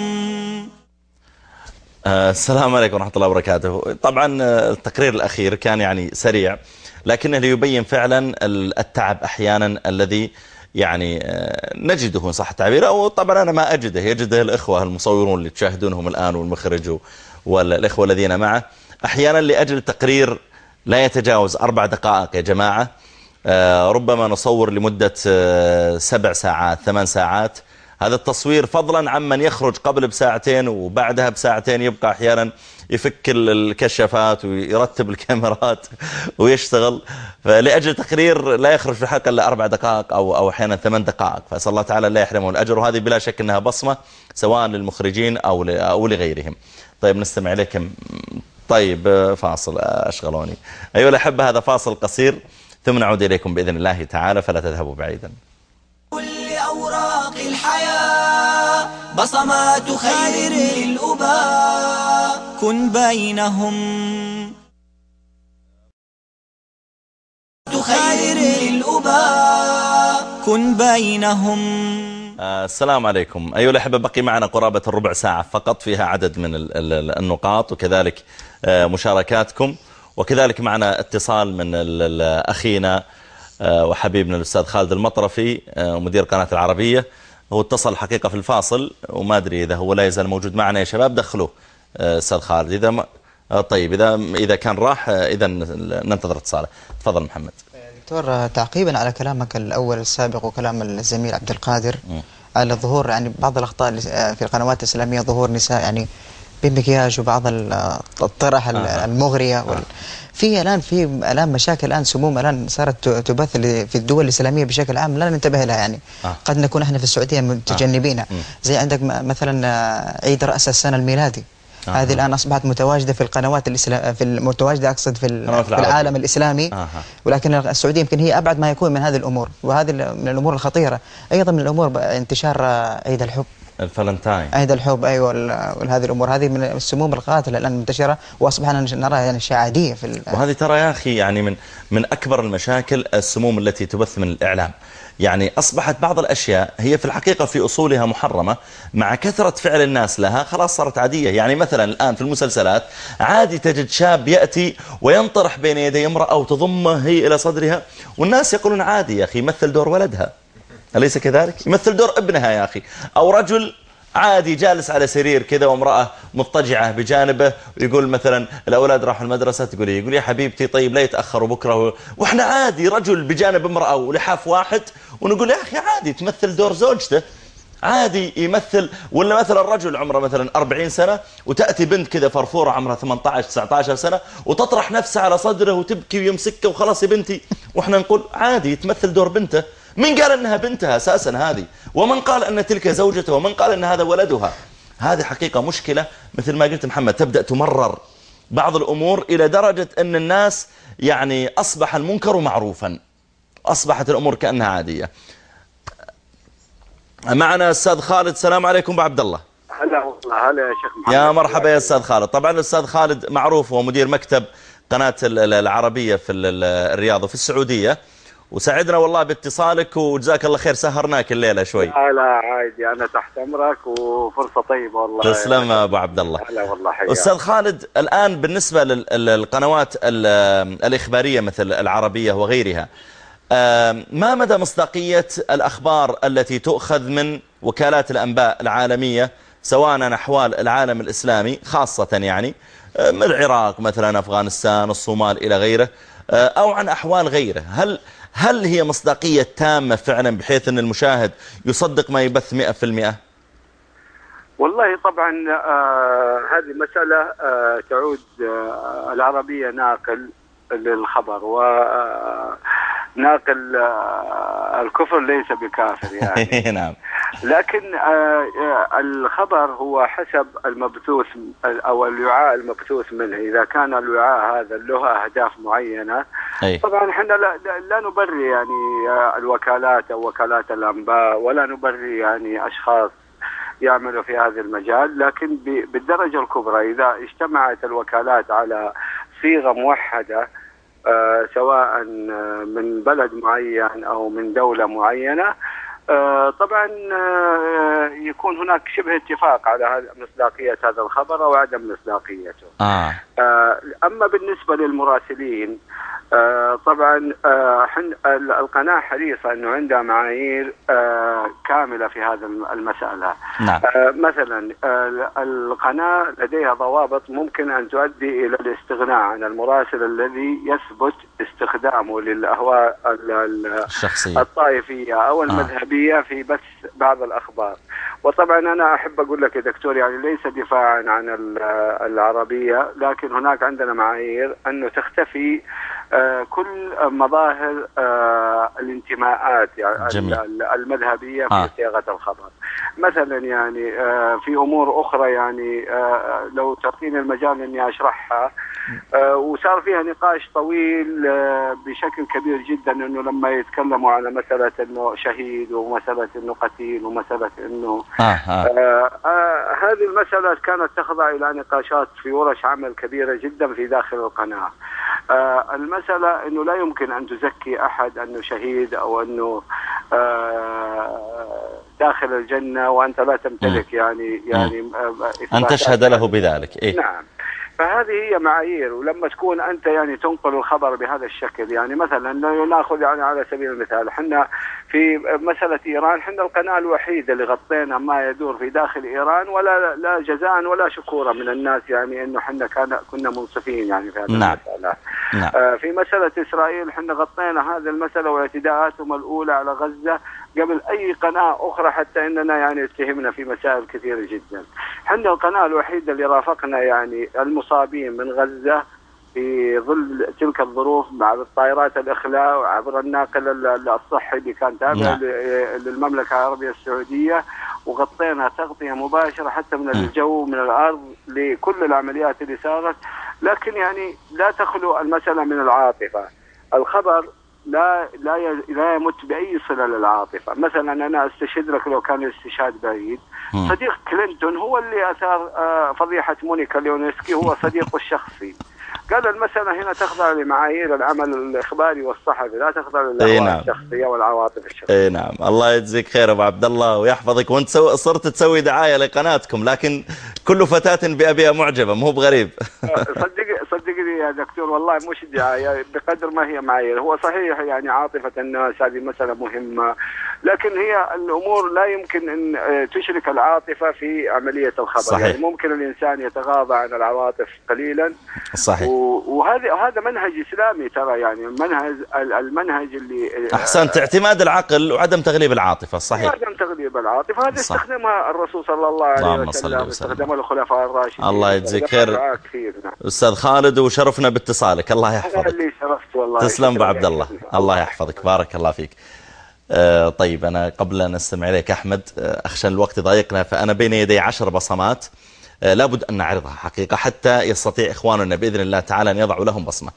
آه، السلام عليكم ورحمة الله وبركاته. طبعا آه، التقرير الأخير كان يعني سريع لكنه ليبين فعلا ال- التعب أحيانا الذي يعني آه، نجده إن صح التعبير أو طبعا أنا ما أجده. يجده الإخوة المصورون اللي تشاهدونهم الآن والمخرج والإخوة الذين معه. أحيانا لأجل تقرير لا يتجاوز أربع دقائق يا جماعة. آه، ربما نصور لمدة آه، سبع ساعات ثمان ساعات. هذا التصوير فضلا عمن يخرج قبل بساعتين وبعدها بساعتين. يبقى أحيانا يفك ال- الكشافات ويرتب الكاميرات ويشتغل. فلأجل تقرير لا يخرج في الحلقة إلا أربع دقائق أو, أو أحيانا ثمان دقائق. فأسأل الله تعالى لا يحرمه الأجر. وهذه بلا شك أنها بصمة سواء للمخرجين أو, أو لغيرهم. طيب نستمع إليكم طيب فاصل أشغلوني. أيها الأحبة هذا فاصل قصير. ثم نعود إليكم بإذن الله تعالى فلا تذهبوا بعيدا. كل أوراق الحياة بصمات خير للأباء. كن بينهم. خير للأباء كن بينهم. آه، السلام عليكم. أيها الأحبة بقي معنا قرابة الربع ساعة فقط فيها عدد من ال- ال- النقاط وكذلك آه، مشاركاتكم وكذلك معنا اتصال من أخينا آه، وحبيبنا الأستاذ خالد المطرفي مدير قناة العربية. هو اتصل حقيقة في الفاصل وما أدري إذا هو لا يزال موجود معنا. يا شباب دخلوه. آه، أستاذ خالد. إذا ما آه، طيب إذا إذا كان راح آه، إذا ننتظر اتصاله. تفضل محمد. دكتور تعقيبا على كلامك الأول السابق وكلام الزميل عبد القادر على ظهور يعني بعض الأخطاء اللي في القنوات الإسلامية ظهور نساء يعني بمكياج وبعض ال- الطرح ال- آه. المغرية وال... في الآن في الآن مشاكل الآن سموم الآن صارت تبث في الدول الإسلامية بشكل عام لا ننتبه لها يعني. آه. قد نكون إحنا في السعودية متجنبينها زي عندك مثلا آه، عيد رأس السنة الميلادي. آه. هذه الآن أصبحت متواجدة في القنوات الإسلام في المتواجدة أقصد في, في العربية. العالم الإسلامي آه. ولكن السعودية يمكن هي أبعد ما يكون من هذه الأمور وهذه من الأمور الخطيرة أيضا من الأمور انتشار عيد الحب الفلنتاين عيد الحب وال- وهذه الأمور هذه من السموم القاتلة الآن منتشرة وأصبحنا نش- نراها يعني أشياء عادية في وهذه ترى يا أخي يعني من من أكبر المشاكل السموم التي تبث من الإعلام يعني أصبحت بعض الأشياء هي في الحقيقة في أصولها محرمة مع كثرة فعل الناس لها خلاص صارت عادية. يعني مثلا الآن في المسلسلات عادي تجد شاب يأتي وينطرح بين يدي امرأة وتضمه هي إلى صدرها والناس يقولون عادي يا أخي يمثل دور ولدها. أليس كذلك؟ يمثل دور ابنها يا أخي. أو رجل عادي جالس على سرير كذا وامرأة مضطجعة بجانبه ويقول مثلا الأولاد راحوا المدرسة تقول إيه؟ يقول يا حبيبتي طيب لا يتأخروا بكرة وإحنا عادي رجل بجانب امرأة ولحاف واحد ونقول يا أخي عادي تمثل دور زوجته. عادي يمثل ولا مثلا رجل عمره مثلا 40 سنة وتأتي بنت كذا فرفورة عمرها 18 19 سنة وتطرح نفسها على صدره وتبكي ويمسكه وخلاص يا بنتي. وإحنا نقول عادي تمثل دور بنته. من قال إنها بنتها أساسا هذه؟ ومن قال أن تلك زوجته ومن قال ان هذا ولدها؟ هذه حقيقة مشكلة. مثل ما قلت محمد تبدأ تمرر بعض الأمور إلى درجة أن الناس يعني أصبح المنكر معروفا. أصبحت الأمور كأنها عادية. معنا أستاذ خالد. السلام عليكم أبو عبد الله. هلا والله هلا يا شيخ محمد. يا مرحبا يا أستاذ خالد. طبعا الأستاذ خالد معروف هو مدير مكتب قناة ال- ال- العربية في ال- ال- الرياض وفي السعودية. وسعدنا والله باتصالك وجزاك الله خير سهرناك الليلة شوي. لا لا عادي أنا تحت أمرك وفرصة طيبة والله. تسلم يا أبو عبد الله. هلا والله حياك. أستاذ خالد الآن بالنسبة للقنوات الإخبارية مثل العربية وغيرها ما مدى مصداقية الأخبار التي تؤخذ من وكالات الأنباء العالمية سواء أحوال العالم الإسلامي خاصة يعني من العراق مثلا أفغانستان الصومال إلى غيره أو عن أحوال غيره؟ هل هل هي مصداقية تامة فعلا بحيث أن المشاهد يصدق ما يبث 100% والله طبعا آه هذه مسألة آه تعود آه العربية ناقل. للخبر. وناقل آه الكفر ليس بكافر يعني. نعم. لكن آه آه الخبر هو حسب المبثوث أو الوعاء المبثوث منه. إذا كان الوعاء هذا له أهداف معينة أي. طبعا إحنا لا, نبري يعني آه، الوكالات أو وكالات الأنباء ولا نبري يعني أشخاص يعملوا في هذا المجال. لكن بالدرجة الكبرى إذا اجتمعت الوكالات على صيغة موحدة آه، سواء آه، من بلد معين أو من دولة معينة آه، طبعا آه، يكون هناك شبه اتفاق على مصداقية هذا الخبر أو عدم مصداقيته. آه آه، أما بالنسبة للمراسلين آه، طبعا آه، القناة حريصة إنه عندها معايير آه، كاملة في هذا الم- المسألة. نعم آه، مثلا آه، القناة لديها ضوابط ممكن أن تؤدي إلى الاستغناء عن المراسل الذي يثبت استخدامه للأهواء ال- ال- الشخصية الطائفية أو المذهبية في بث بعض الأخبار. وطبعا أنا أحب أقول لك يا دكتور يعني ليس دفاعا عن ال- العربية لكن هناك عندنا معايير أنه تختفي كل مظاهر آه، الانتماءات يعني جميل. ال- المذهبية في آه. صياغة الخبر. مثلا يعني آه، في أمور أخرى يعني آه، لو تعطيني المجال إني أشرحها آه، وصار فيها نقاش طويل آه، بشكل كبير جدا إنه لما يتكلموا على مسألة إنه شهيد ومسألة إنه قتيل ومسألة إنه آه آه آه آه هذه المسألة كانت تخضع إلى نقاشات في ورش عمل كبيرة جدا في داخل القناة آه المسألة أنه لا يمكن أن تزكي أحد أنه شهيد أو أنه آه داخل الجنة وأنت لا تمتلك يعني يعني آه أن إثباتات تشهد له بذلك إيه؟ نعم. فهذه هي معايير ولما تكون أنت يعني تنقل الخبر بهذا الشكل يعني مثلا نأخذ يعني على سبيل المثال إحنا في مسألة إيران إحنا القناة الوحيدة اللي غطينا ما يدور في داخل إيران ولا لا جزاء ولا شكورا من الناس يعني إنه إحنا كان كنا منصفين يعني في هذه نعم. المسألة نعم. آه، في مسألة إسرائيل إحنا غطينا هذه المسألة واعتداءاتهم الأولى على غزة قبل أي قناة أخرى حتى أننا يعني اتهمنا في مسائل كثيرة جدا إحنا القناة الوحيدة اللي رافقنا يعني المصابين من غزة في ظل تلك الظروف مع الطائرات الإخلاء وعبر الناقل ال- ال- الصحي اللي كان تابع نعم. ل- للمملكة العربية السعودية وغطينا تغطية مباشرة حتى من الجو ومن الأرض لكل العمليات اللي صارت لكن يعني لا تخلو المسألة من العاطفة الخبر لا لا لا يمت بأي صلة للعاطفة، مثلا أنا أستشهد لك لو كان الاستشهاد بعيد،. صديق كلينتون هو اللي أثار آه، فضيحة مونيكا لوينسكي هو صديقه الشخصي. قال المسألة هنا تخضع لمعايير العمل الإخباري والصحفي لا تخضع للأهواء نعم. الشخصية والعواطف الشخصية. إي نعم. الله يجزيك خير أبو عبد الله ويحفظك. وأنت سو... صرت تسوي دعاية لقناتكم لكن كل فتاة بأبيها معجبة مو بغريب. صدق صدقني يا دكتور والله مش دعاية بقدر ما هي معايير. هو صحيح يعني عاطفة الناس هذه مسألة مهمة لكن هي الأمور لا يمكن أن آه، تشرك العاطفة في عملية الخبر صحيح. يعني ممكن الإنسان يتغاضى عن العواطف قليلا. صحيح. وهذا هذا منهج إسلامي ترى يعني المنهج المنهج اللي أحسنت. اعتماد العقل وعدم تغليب العاطفة صحيح. عدم تغليب العاطفة. هذا صح. استخدمها الرسول صلى الله عليه وسلم وسلم. استخدمه الخلفاء الراشدين. الله يجزيك استخدمها خير. نعم. أستاذ خالد وشرفنا باتصالك. الله يحفظك. اللي شرفت والله. تسلم أبو عبد الله. الله يحفظك. بارك الله فيك. آه، طيب أنا قبل أن أستمع إليك أحمد آه، أخشى الوقت يضايقنا فأنا بين يدي عشر بصمات آه، لابد أن نعرضها حقيقة حتى يستطيع إخواننا بإذن الله تعالى أن يضعوا لهم بصمة.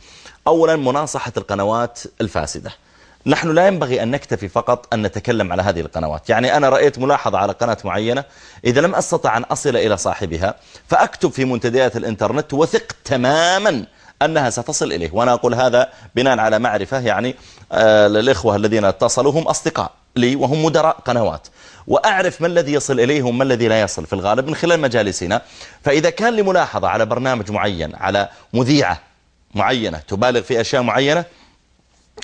أولا مناصحة القنوات الفاسدة. نحن لا ينبغي أن نكتفي فقط أن نتكلم على هذه القنوات. يعني أنا رأيت ملاحظة على قناة معينة إذا لم أستطع أن أصل إلى صاحبها فأكتب في منتديات الإنترنت وثق تماما أنها ستصل إليه. وأنا أقول هذا بناء على معرفة يعني آه للإخوة الذين اتصلوا هم أصدقاء لي وهم مدراء قنوات. وأعرف ما الذي يصل إليهم وما الذي لا يصل في الغالب من خلال مجالسنا. فإذا كان لي ملاحظة على برنامج معين على مذيعة معينة تبالغ في أشياء معينة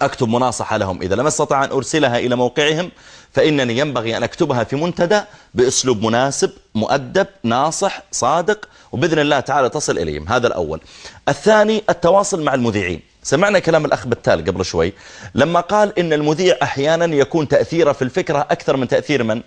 أكتب مناصحة لهم. إذا لم أستطع أن أرسلها إلى موقعهم فإنني ينبغي أن أكتبها في منتدى بأسلوب مناسب مؤدب ناصح صادق وبإذن الله تعالى تصل إليهم. هذا الأول. الثاني التواصل مع المذيعين. سمعنا كلام الأخ بتال قبل شوي. لما قال إن المذيع أحيانا يكون تأثيره في الفكرة أكثر من تأثير من؟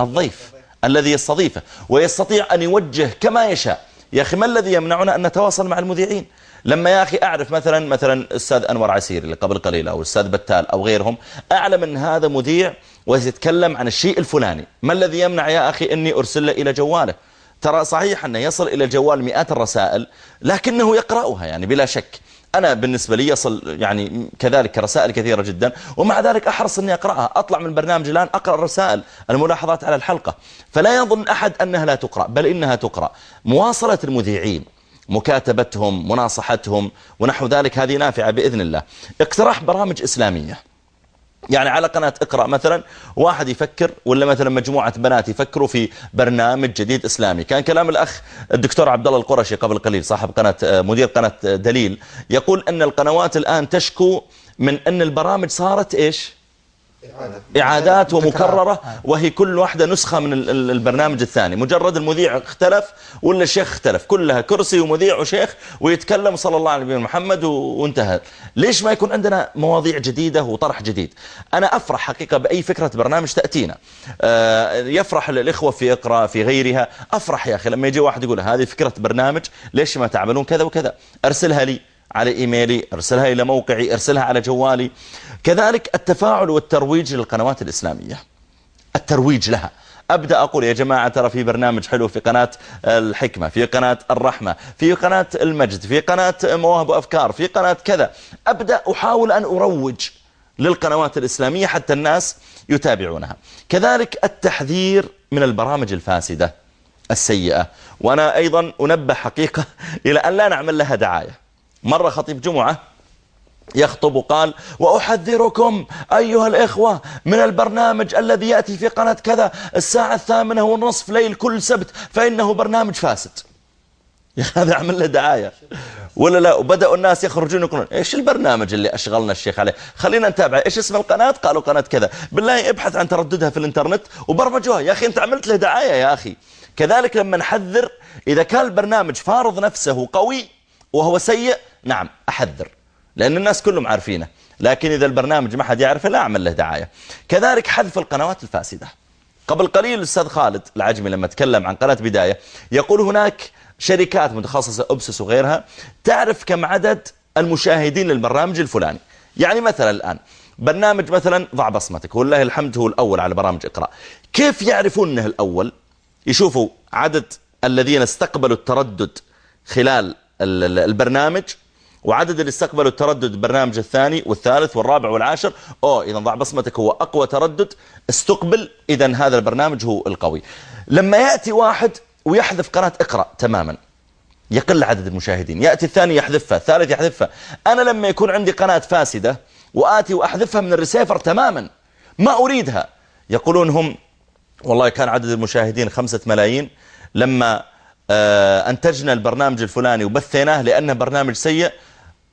الضيف الذي يستضيفه ويستطيع أن يوجه كما يشاء. يا أخي ما الذي يمنعنا أن نتواصل مع المذيعين؟ لما يا أخي أعرف مثلا مثلا أستاذ أنور عسير اللي قبل قليل أو أستاذ بتال أو غيرهم أعلم أن هذا مذيع ويتكلم عن الشيء الفلاني. ما الذي يمنع يا أخي أني أرسل إلى جواله؟ ترى صحيح أنه يصل إلى الجوال مئات الرسائل لكنه يقرأها يعني بلا شك. أنا بالنسبة لي يصل يعني كذلك رسائل كثيرة جدا ومع ذلك أحرص أني أقرأها. أطلع من البرنامج الآن أقرأ الرسائل الملاحظات على الحلقة. فلا يظن أحد أنها لا تقرأ بل إنها تقرأ. مواصلة المذيعين مكاتبتهم مناصحتهم ونحو ذلك هذه نافعة بإذن الله. اقتراح برامج إسلامية. يعني على قناة اقرأ مثلا واحد يفكر ولا مثلا مجموعة بنات يفكروا في برنامج جديد إسلامي. كان كلام الأخ الدكتور عبد الله القرشي قبل قليل صاحب قناة مدير قناة دليل يقول أن القنوات الآن تشكو من أن البرامج صارت إيش؟ إعادات ومكررة وهي كل واحدة نسخة من ال- ال- البرنامج الثاني. مجرد المذيع اختلف ولا الشيخ اختلف. كلها كرسي ومذيع وشيخ ويتكلم صلى الله عليه محمد وانتهى. ليش ما يكون عندنا مواضيع جديدة وطرح جديد؟ أنا أفرح حقيقة بأي فكرة برنامج تأتينا. آه، يفرح الإخوة في إقرأ في غيرها. أفرح يا أخي لما يجي واحد يقول هذه فكرة برنامج ليش ما تعملون كذا وكذا؟ أرسلها لي على إيميلي أرسلها إلى موقعي أرسلها على جوالي. كذلك التفاعل والترويج للقنوات الإسلامية. الترويج لها. أبدأ أقول يا جماعة ترى في برنامج حلو في قناة الحكمة في قناة الرحمة في قناة المجد في قناة مواهب وأفكار في قناة كذا. أبدأ أحاول أن أروج للقنوات الإسلامية حتى الناس يتابعونها. كذلك التحذير من البرامج الفاسدة السيئة. وأنا أيضا أنبه حقيقة إلى أن لا نعمل لها دعاية. مرة خطيب جمعة يخطب وقال وأحذركم أيها الإخوة من البرنامج الذي يأتي في قناة كذا. الساعة الثامنة والنصف ليل كل سبت فإنه برنامج فاسد. يا أخي هذا عمل له دعاية. ولا لا وبدأوا الناس يخرجون يقولون إيش البرنامج اللي أشغلنا الشيخ عليه؟ خلينا نتابع إيش اسم القناة؟ قالوا قناة كذا. بالله ابحث عن ترددها في الإنترنت وبرمجوها. يا أخي أنت عملت له دعاية يا أخي. كذلك لما نحذر إذا كان البرنامج فارض نفسه قوي وهو سيء نعم أحذر. لأن الناس كلهم عارفينه. لكن إذا البرنامج ما حد يعرفه لا أعمل له دعاية. كذلك حذف القنوات الفاسدة. قبل قليل الأستاذ خالد العجمي لما تكلم عن قناة بداية يقول هناك شركات متخصصة أبسس وغيرها تعرف كم عدد المشاهدين للبرنامج الفلاني. يعني مثلا الآن برنامج مثلا ضع بصمتك والله الحمد هو الأول على برامج اقرأ كيف يعرفون أنه الأول؟ يشوفوا عدد الذين استقبلوا التردد خلال البرنامج وعدد اللي استقبلوا التردد البرنامج الثاني والثالث والرابع والعاشر. اوه إذا ضع بصمتك هو أقوى تردد استقبل اذا هذا البرنامج هو القوي. لما يأتي واحد ويحذف قناة اقرأ تماما يقل عدد المشاهدين. يأتي الثاني يحذفها الثالث يحذفها. أنا لما يكون عندي قناة فاسدة وآتي وأحذفها من الريسيفر تماما ما أريدها. يقولون هم والله كان عدد المشاهدين خمسة ملايين. لما آه، أنتجنا البرنامج الفلاني وبثيناه لأنه برنامج سيء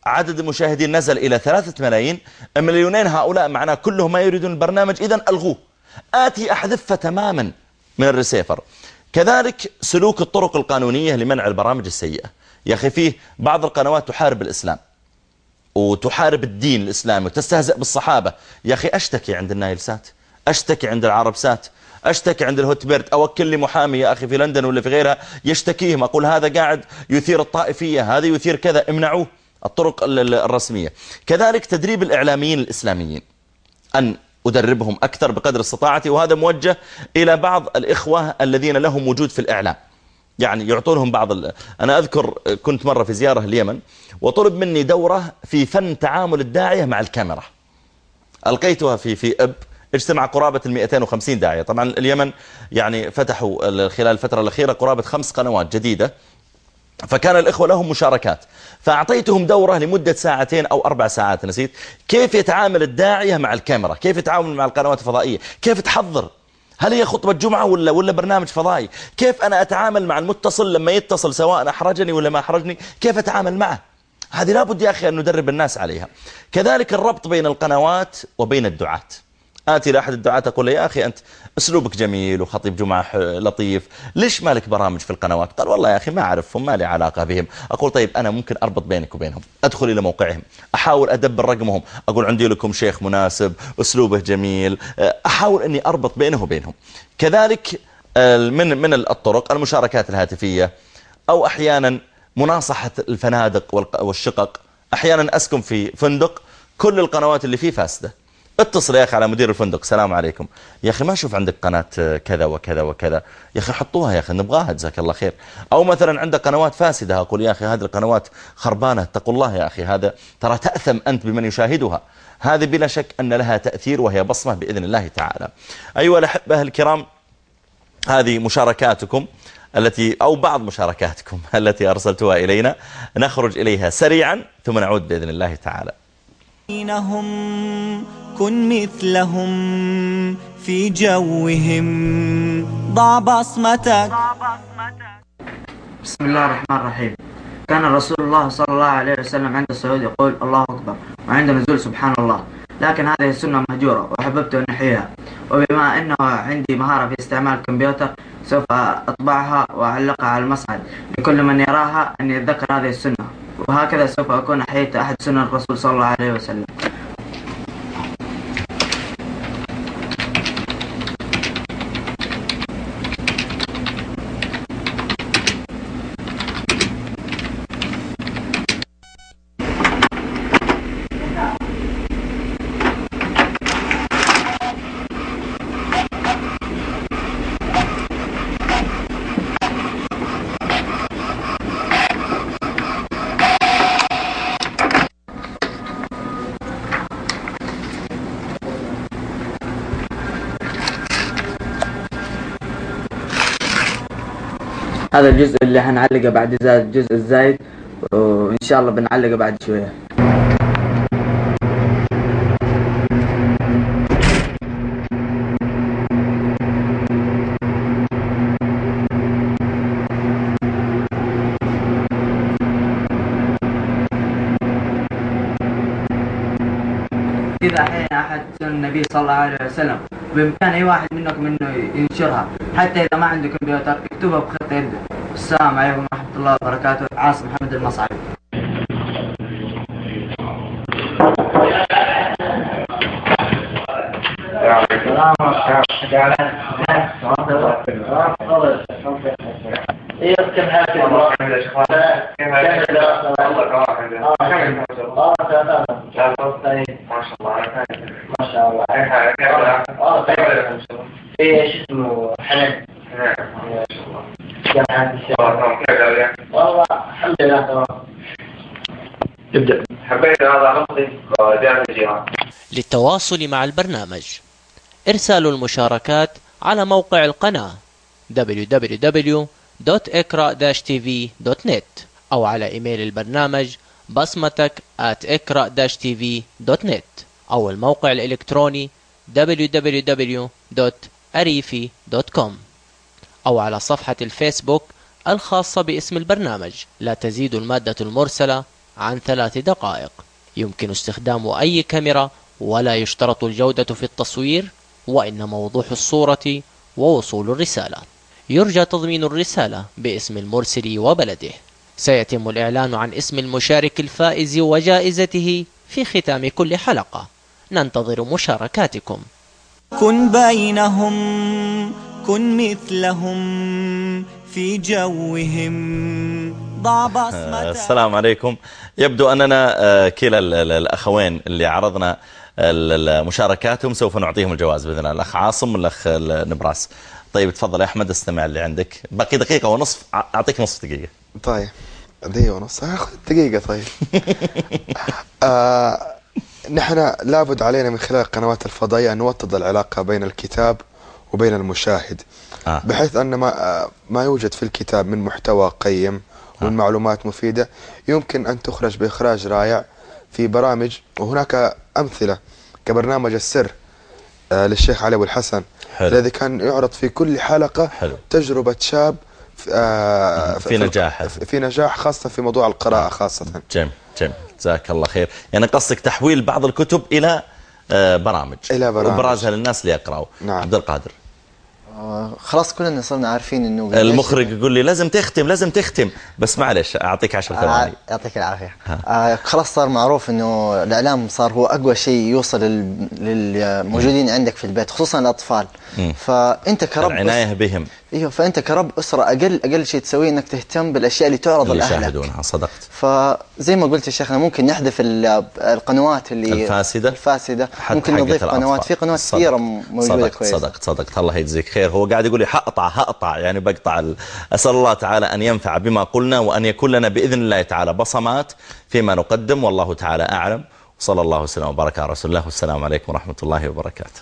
عدد المشاهدين نزل إلى ثلاثة ملايين مليونين هؤلاء معناه كلهم ما يريدون البرنامج إذا ألغوه. آتي أحذفة تماما من الريسيفر. كذلك سلوك الطرق القانونية لمنع البرامج السيئة. يا أخي فيه بعض القنوات تحارب الإسلام. وتحارب الدين الإسلامي وتستهزئ بالصحابة. يا أخي أشتكي عند النايل سات. أشتكي عند العرب سات. أشتكي عند الهوت بيرد. أوكل لي محامي يا أخي في لندن ولا في غيرها يشتكيهم. أقول هذا قاعد يثير الطائفية هذا يثير كذا. امنعوه. الطرق الرسمية. كذلك تدريب الإعلاميين الإسلاميين أن أدربهم أكثر بقدر استطاعتي وهذا موجه إلى بعض الإخوة الذين لهم وجود في الإعلام. يعني يعطونهم بعض ال... أنا أذكر كنت مرة في زيارة اليمن وطلب مني دورة في فن تعامل الداعية مع الكاميرا. ألقيتها في في أب اجتمع قرابة ال 250 داعية. طبعا اليمن يعني فتحوا خلال الفترة الأخيرة قرابة خمس قنوات جديدة. فكان الإخوة لهم مشاركات. فأعطيتهم دورة لمدة ساعتين أو أربع ساعات نسيت. كيف يتعامل الداعية مع الكاميرا؟ كيف يتعامل مع القنوات الفضائية؟ كيف تحضر؟ هل هي خطبة جمعة ولا ولا برنامج فضائي؟ كيف أنا أتعامل مع المتصل لما يتصل سواء أحرجني ولا ما أحرجني؟ كيف أتعامل معه؟ هذه لابد يا أخي أن ندرب الناس عليها. كذلك الربط بين القنوات وبين الدعاة. آتي لأحد الدعاة أقول له يا أخي أنت أسلوبك جميل وخطيب جمعة لطيف. ليش مالك برامج في القنوات? قال والله يا أخي ما أعرفهم ما لي علاقة بهم. أقول طيب أنا ممكن أربط بينك وبينهم. أدخل إلى موقعهم. أحاول أدبر رقمهم. أقول عندي لكم شيخ مناسب أسلوبه جميل. أحاول أني أربط بينه وبينهم. كذلك من من الطرق المشاركات الهاتفية. أو أحيانا مناصحة الفنادق والشقق. أحيانا أسكن في فندق. كل القنوات اللي فيه فاسدة. اتصل يا أخي على مدير الفندق. السلام عليكم. يا أخي ما أشوف عندك قناة كذا وكذا وكذا. يا أخي حطوها يا أخي نبغاها. جزاك الله خير. أو مثلا عندك قنوات فاسدة. أقول يا أخي هذه القنوات خربانة. اتقوا الله يا أخي هذا ترى تأثم أنت بمن يشاهدها. هذه بلا شك أن لها تأثير وهي بصمة بإذن الله تعالى. أيها الأحبة الكرام هذه مشاركاتكم التي أو بعض مشاركاتكم التي أرسلتها إلينا. نخرج إليها سريعا ثم نعود بإذن الله تعالى. بينهم كن مثلهم في جوهم. ضع بصمتك بسم الله الرحمن الرحيم. كان رسول الله صلى الله عليه وسلم عند الصعود يقول الله أكبر وعند النزول سبحان الله. لكن هذه السنة مهجورة وأحببت أن أحييها. وبما أنه عندي مهارة في استعمال الكمبيوتر سوف أطبعها وأعلقها على المصعد. لكل من يراها أن يتذكر هذه السنة. وهكذا سوف أكون أحييت أحد سنن الرسول صلى الله عليه وسلم هذا الجزء اللي هنعلقه بعد زاد الجزء الزايد وإن شاء الله بنعلقه بعد شوية. كذا حين أحد سنن النبي صلى الله عليه وسلم بامكان أي واحد منكم إنه ينشرها حتى إذا ما عنده كمبيوتر اكتبها بخط يده. السلام عليكم ورحمة الله وبركاته. عاصم محمد المصعبي يختم هكذا ما شاء الله ما شاء الله آه في إيش اسمه حنان ما شاء الله والله الحمد لله تمام ابدأ حبيت هذا نقطي دائما الجيران للتواصل مع البرنامج. إرسال المشاركات على موقع القناة www.ikra-tv.net أو على إيميل البرنامج بصمتك at ikra-tv.net أو الموقع الإلكتروني www.arifi.com أو على صفحة الفيسبوك الخاصة باسم البرنامج. لا تزيد المادة المرسلة عن ثلاث دقائق. يمكن استخدام أي كاميرا ولا يشترط الجودة في التصوير وإنما وضوح الصورة ووصول الرسالة. يرجى تضمين الرسالة باسم المرسل وبلده. سيتم الإعلان عن اسم المشارك الفائز وجائزته في ختام كل حلقة. ننتظر مشاركاتكم. كن بينهم كن مثلهم في جوهم. ضع بصمتك السلام عليكم. يبدو أننا آه، كلا ال- ال- الأخوين اللي عرضنا مشاركاتهم سوف نعطيهم الجوائز بإذن الله. الأخ عاصم والأخ ال- نبراس. طيب تفضل يا أحمد استمع اللي عندك. باقي دقيقة ونصف. أع- أعطيك نصف دقيقة. طيب دقيقة ونص. آخذ دقيقة. طيب. آه نحن لابد علينا من خلال القنوات الفضائية أن نوطد العلاقة بين الكتاب وبين المشاهد. آه. بحيث أن ما, آه، ما يوجد في الكتاب من محتوى قيم ومن معلومات مفيدة يمكن أن تخرج بإخراج رائع في برامج. وهناك أمثلة كبرنامج السر آه، للشيخ علي أبو الحسن حلو. الذي كان يعرض في كل حلقة حلو. تجربة شاب آه، في نجاح. في نجاح خاصة في موضوع القراءة خاصة. جميل جميل جزاك الله خير. يعني قصدك تحويل بعض الكتب إلى آه، برامج. إلى برامج. وبرازها للناس ليقرأوا. نعم. عبد القادر. آه، خلاص كلنا صرنا عارفين إنه المخرج يقول لي لازم تختم لازم تختم. بس معلش أعطيك عشر آه، ثواني. يعطيك العافية. آه خلاص صار معروف إنه الإعلام صار هو أقوى شيء يوصل لل- للموجودين عندك في البيت خصوصا الأطفال. فأنت كرب العناية بهم. إيوه فأنت كرب أسرة أقل أقل شيء تسويه إنك تهتم بالأشياء اللي تعرض اللي لأهلك. يشاهدونها صدقت. فزي ما قلت يا شيخنا ممكن نحذف ال- القنوات اللي الفاسدة. حتى ممكن نضيف قنوات. في قنوات. كثيرة موجودة صدقت كويسه صدقت صدقت. الله يجزيك خير. هو قاعد يقول لي حقطع حقطع يعني بقطع ال- أسأل الله تعالى أن ينفع بما قلنا وأن يكون لنا بإذن الله تعالى بصمات فيما نقدم. والله تعالى أعلم. وصلى الله وسلم وبارك على رسول الله. والسلام عليكم ورحمة الله وبركاته.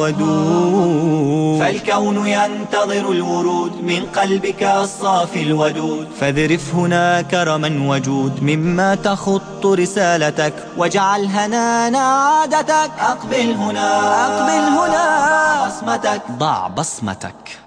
الودود. فالكون ينتظر الورود من قلبك الصافي الودود. فاذرف هنا كرما وجود مما تخط رسالتك واجعل هنانا عادتك. أقبل هنا أقبل هنا. بصمتك. ضع بصمتك.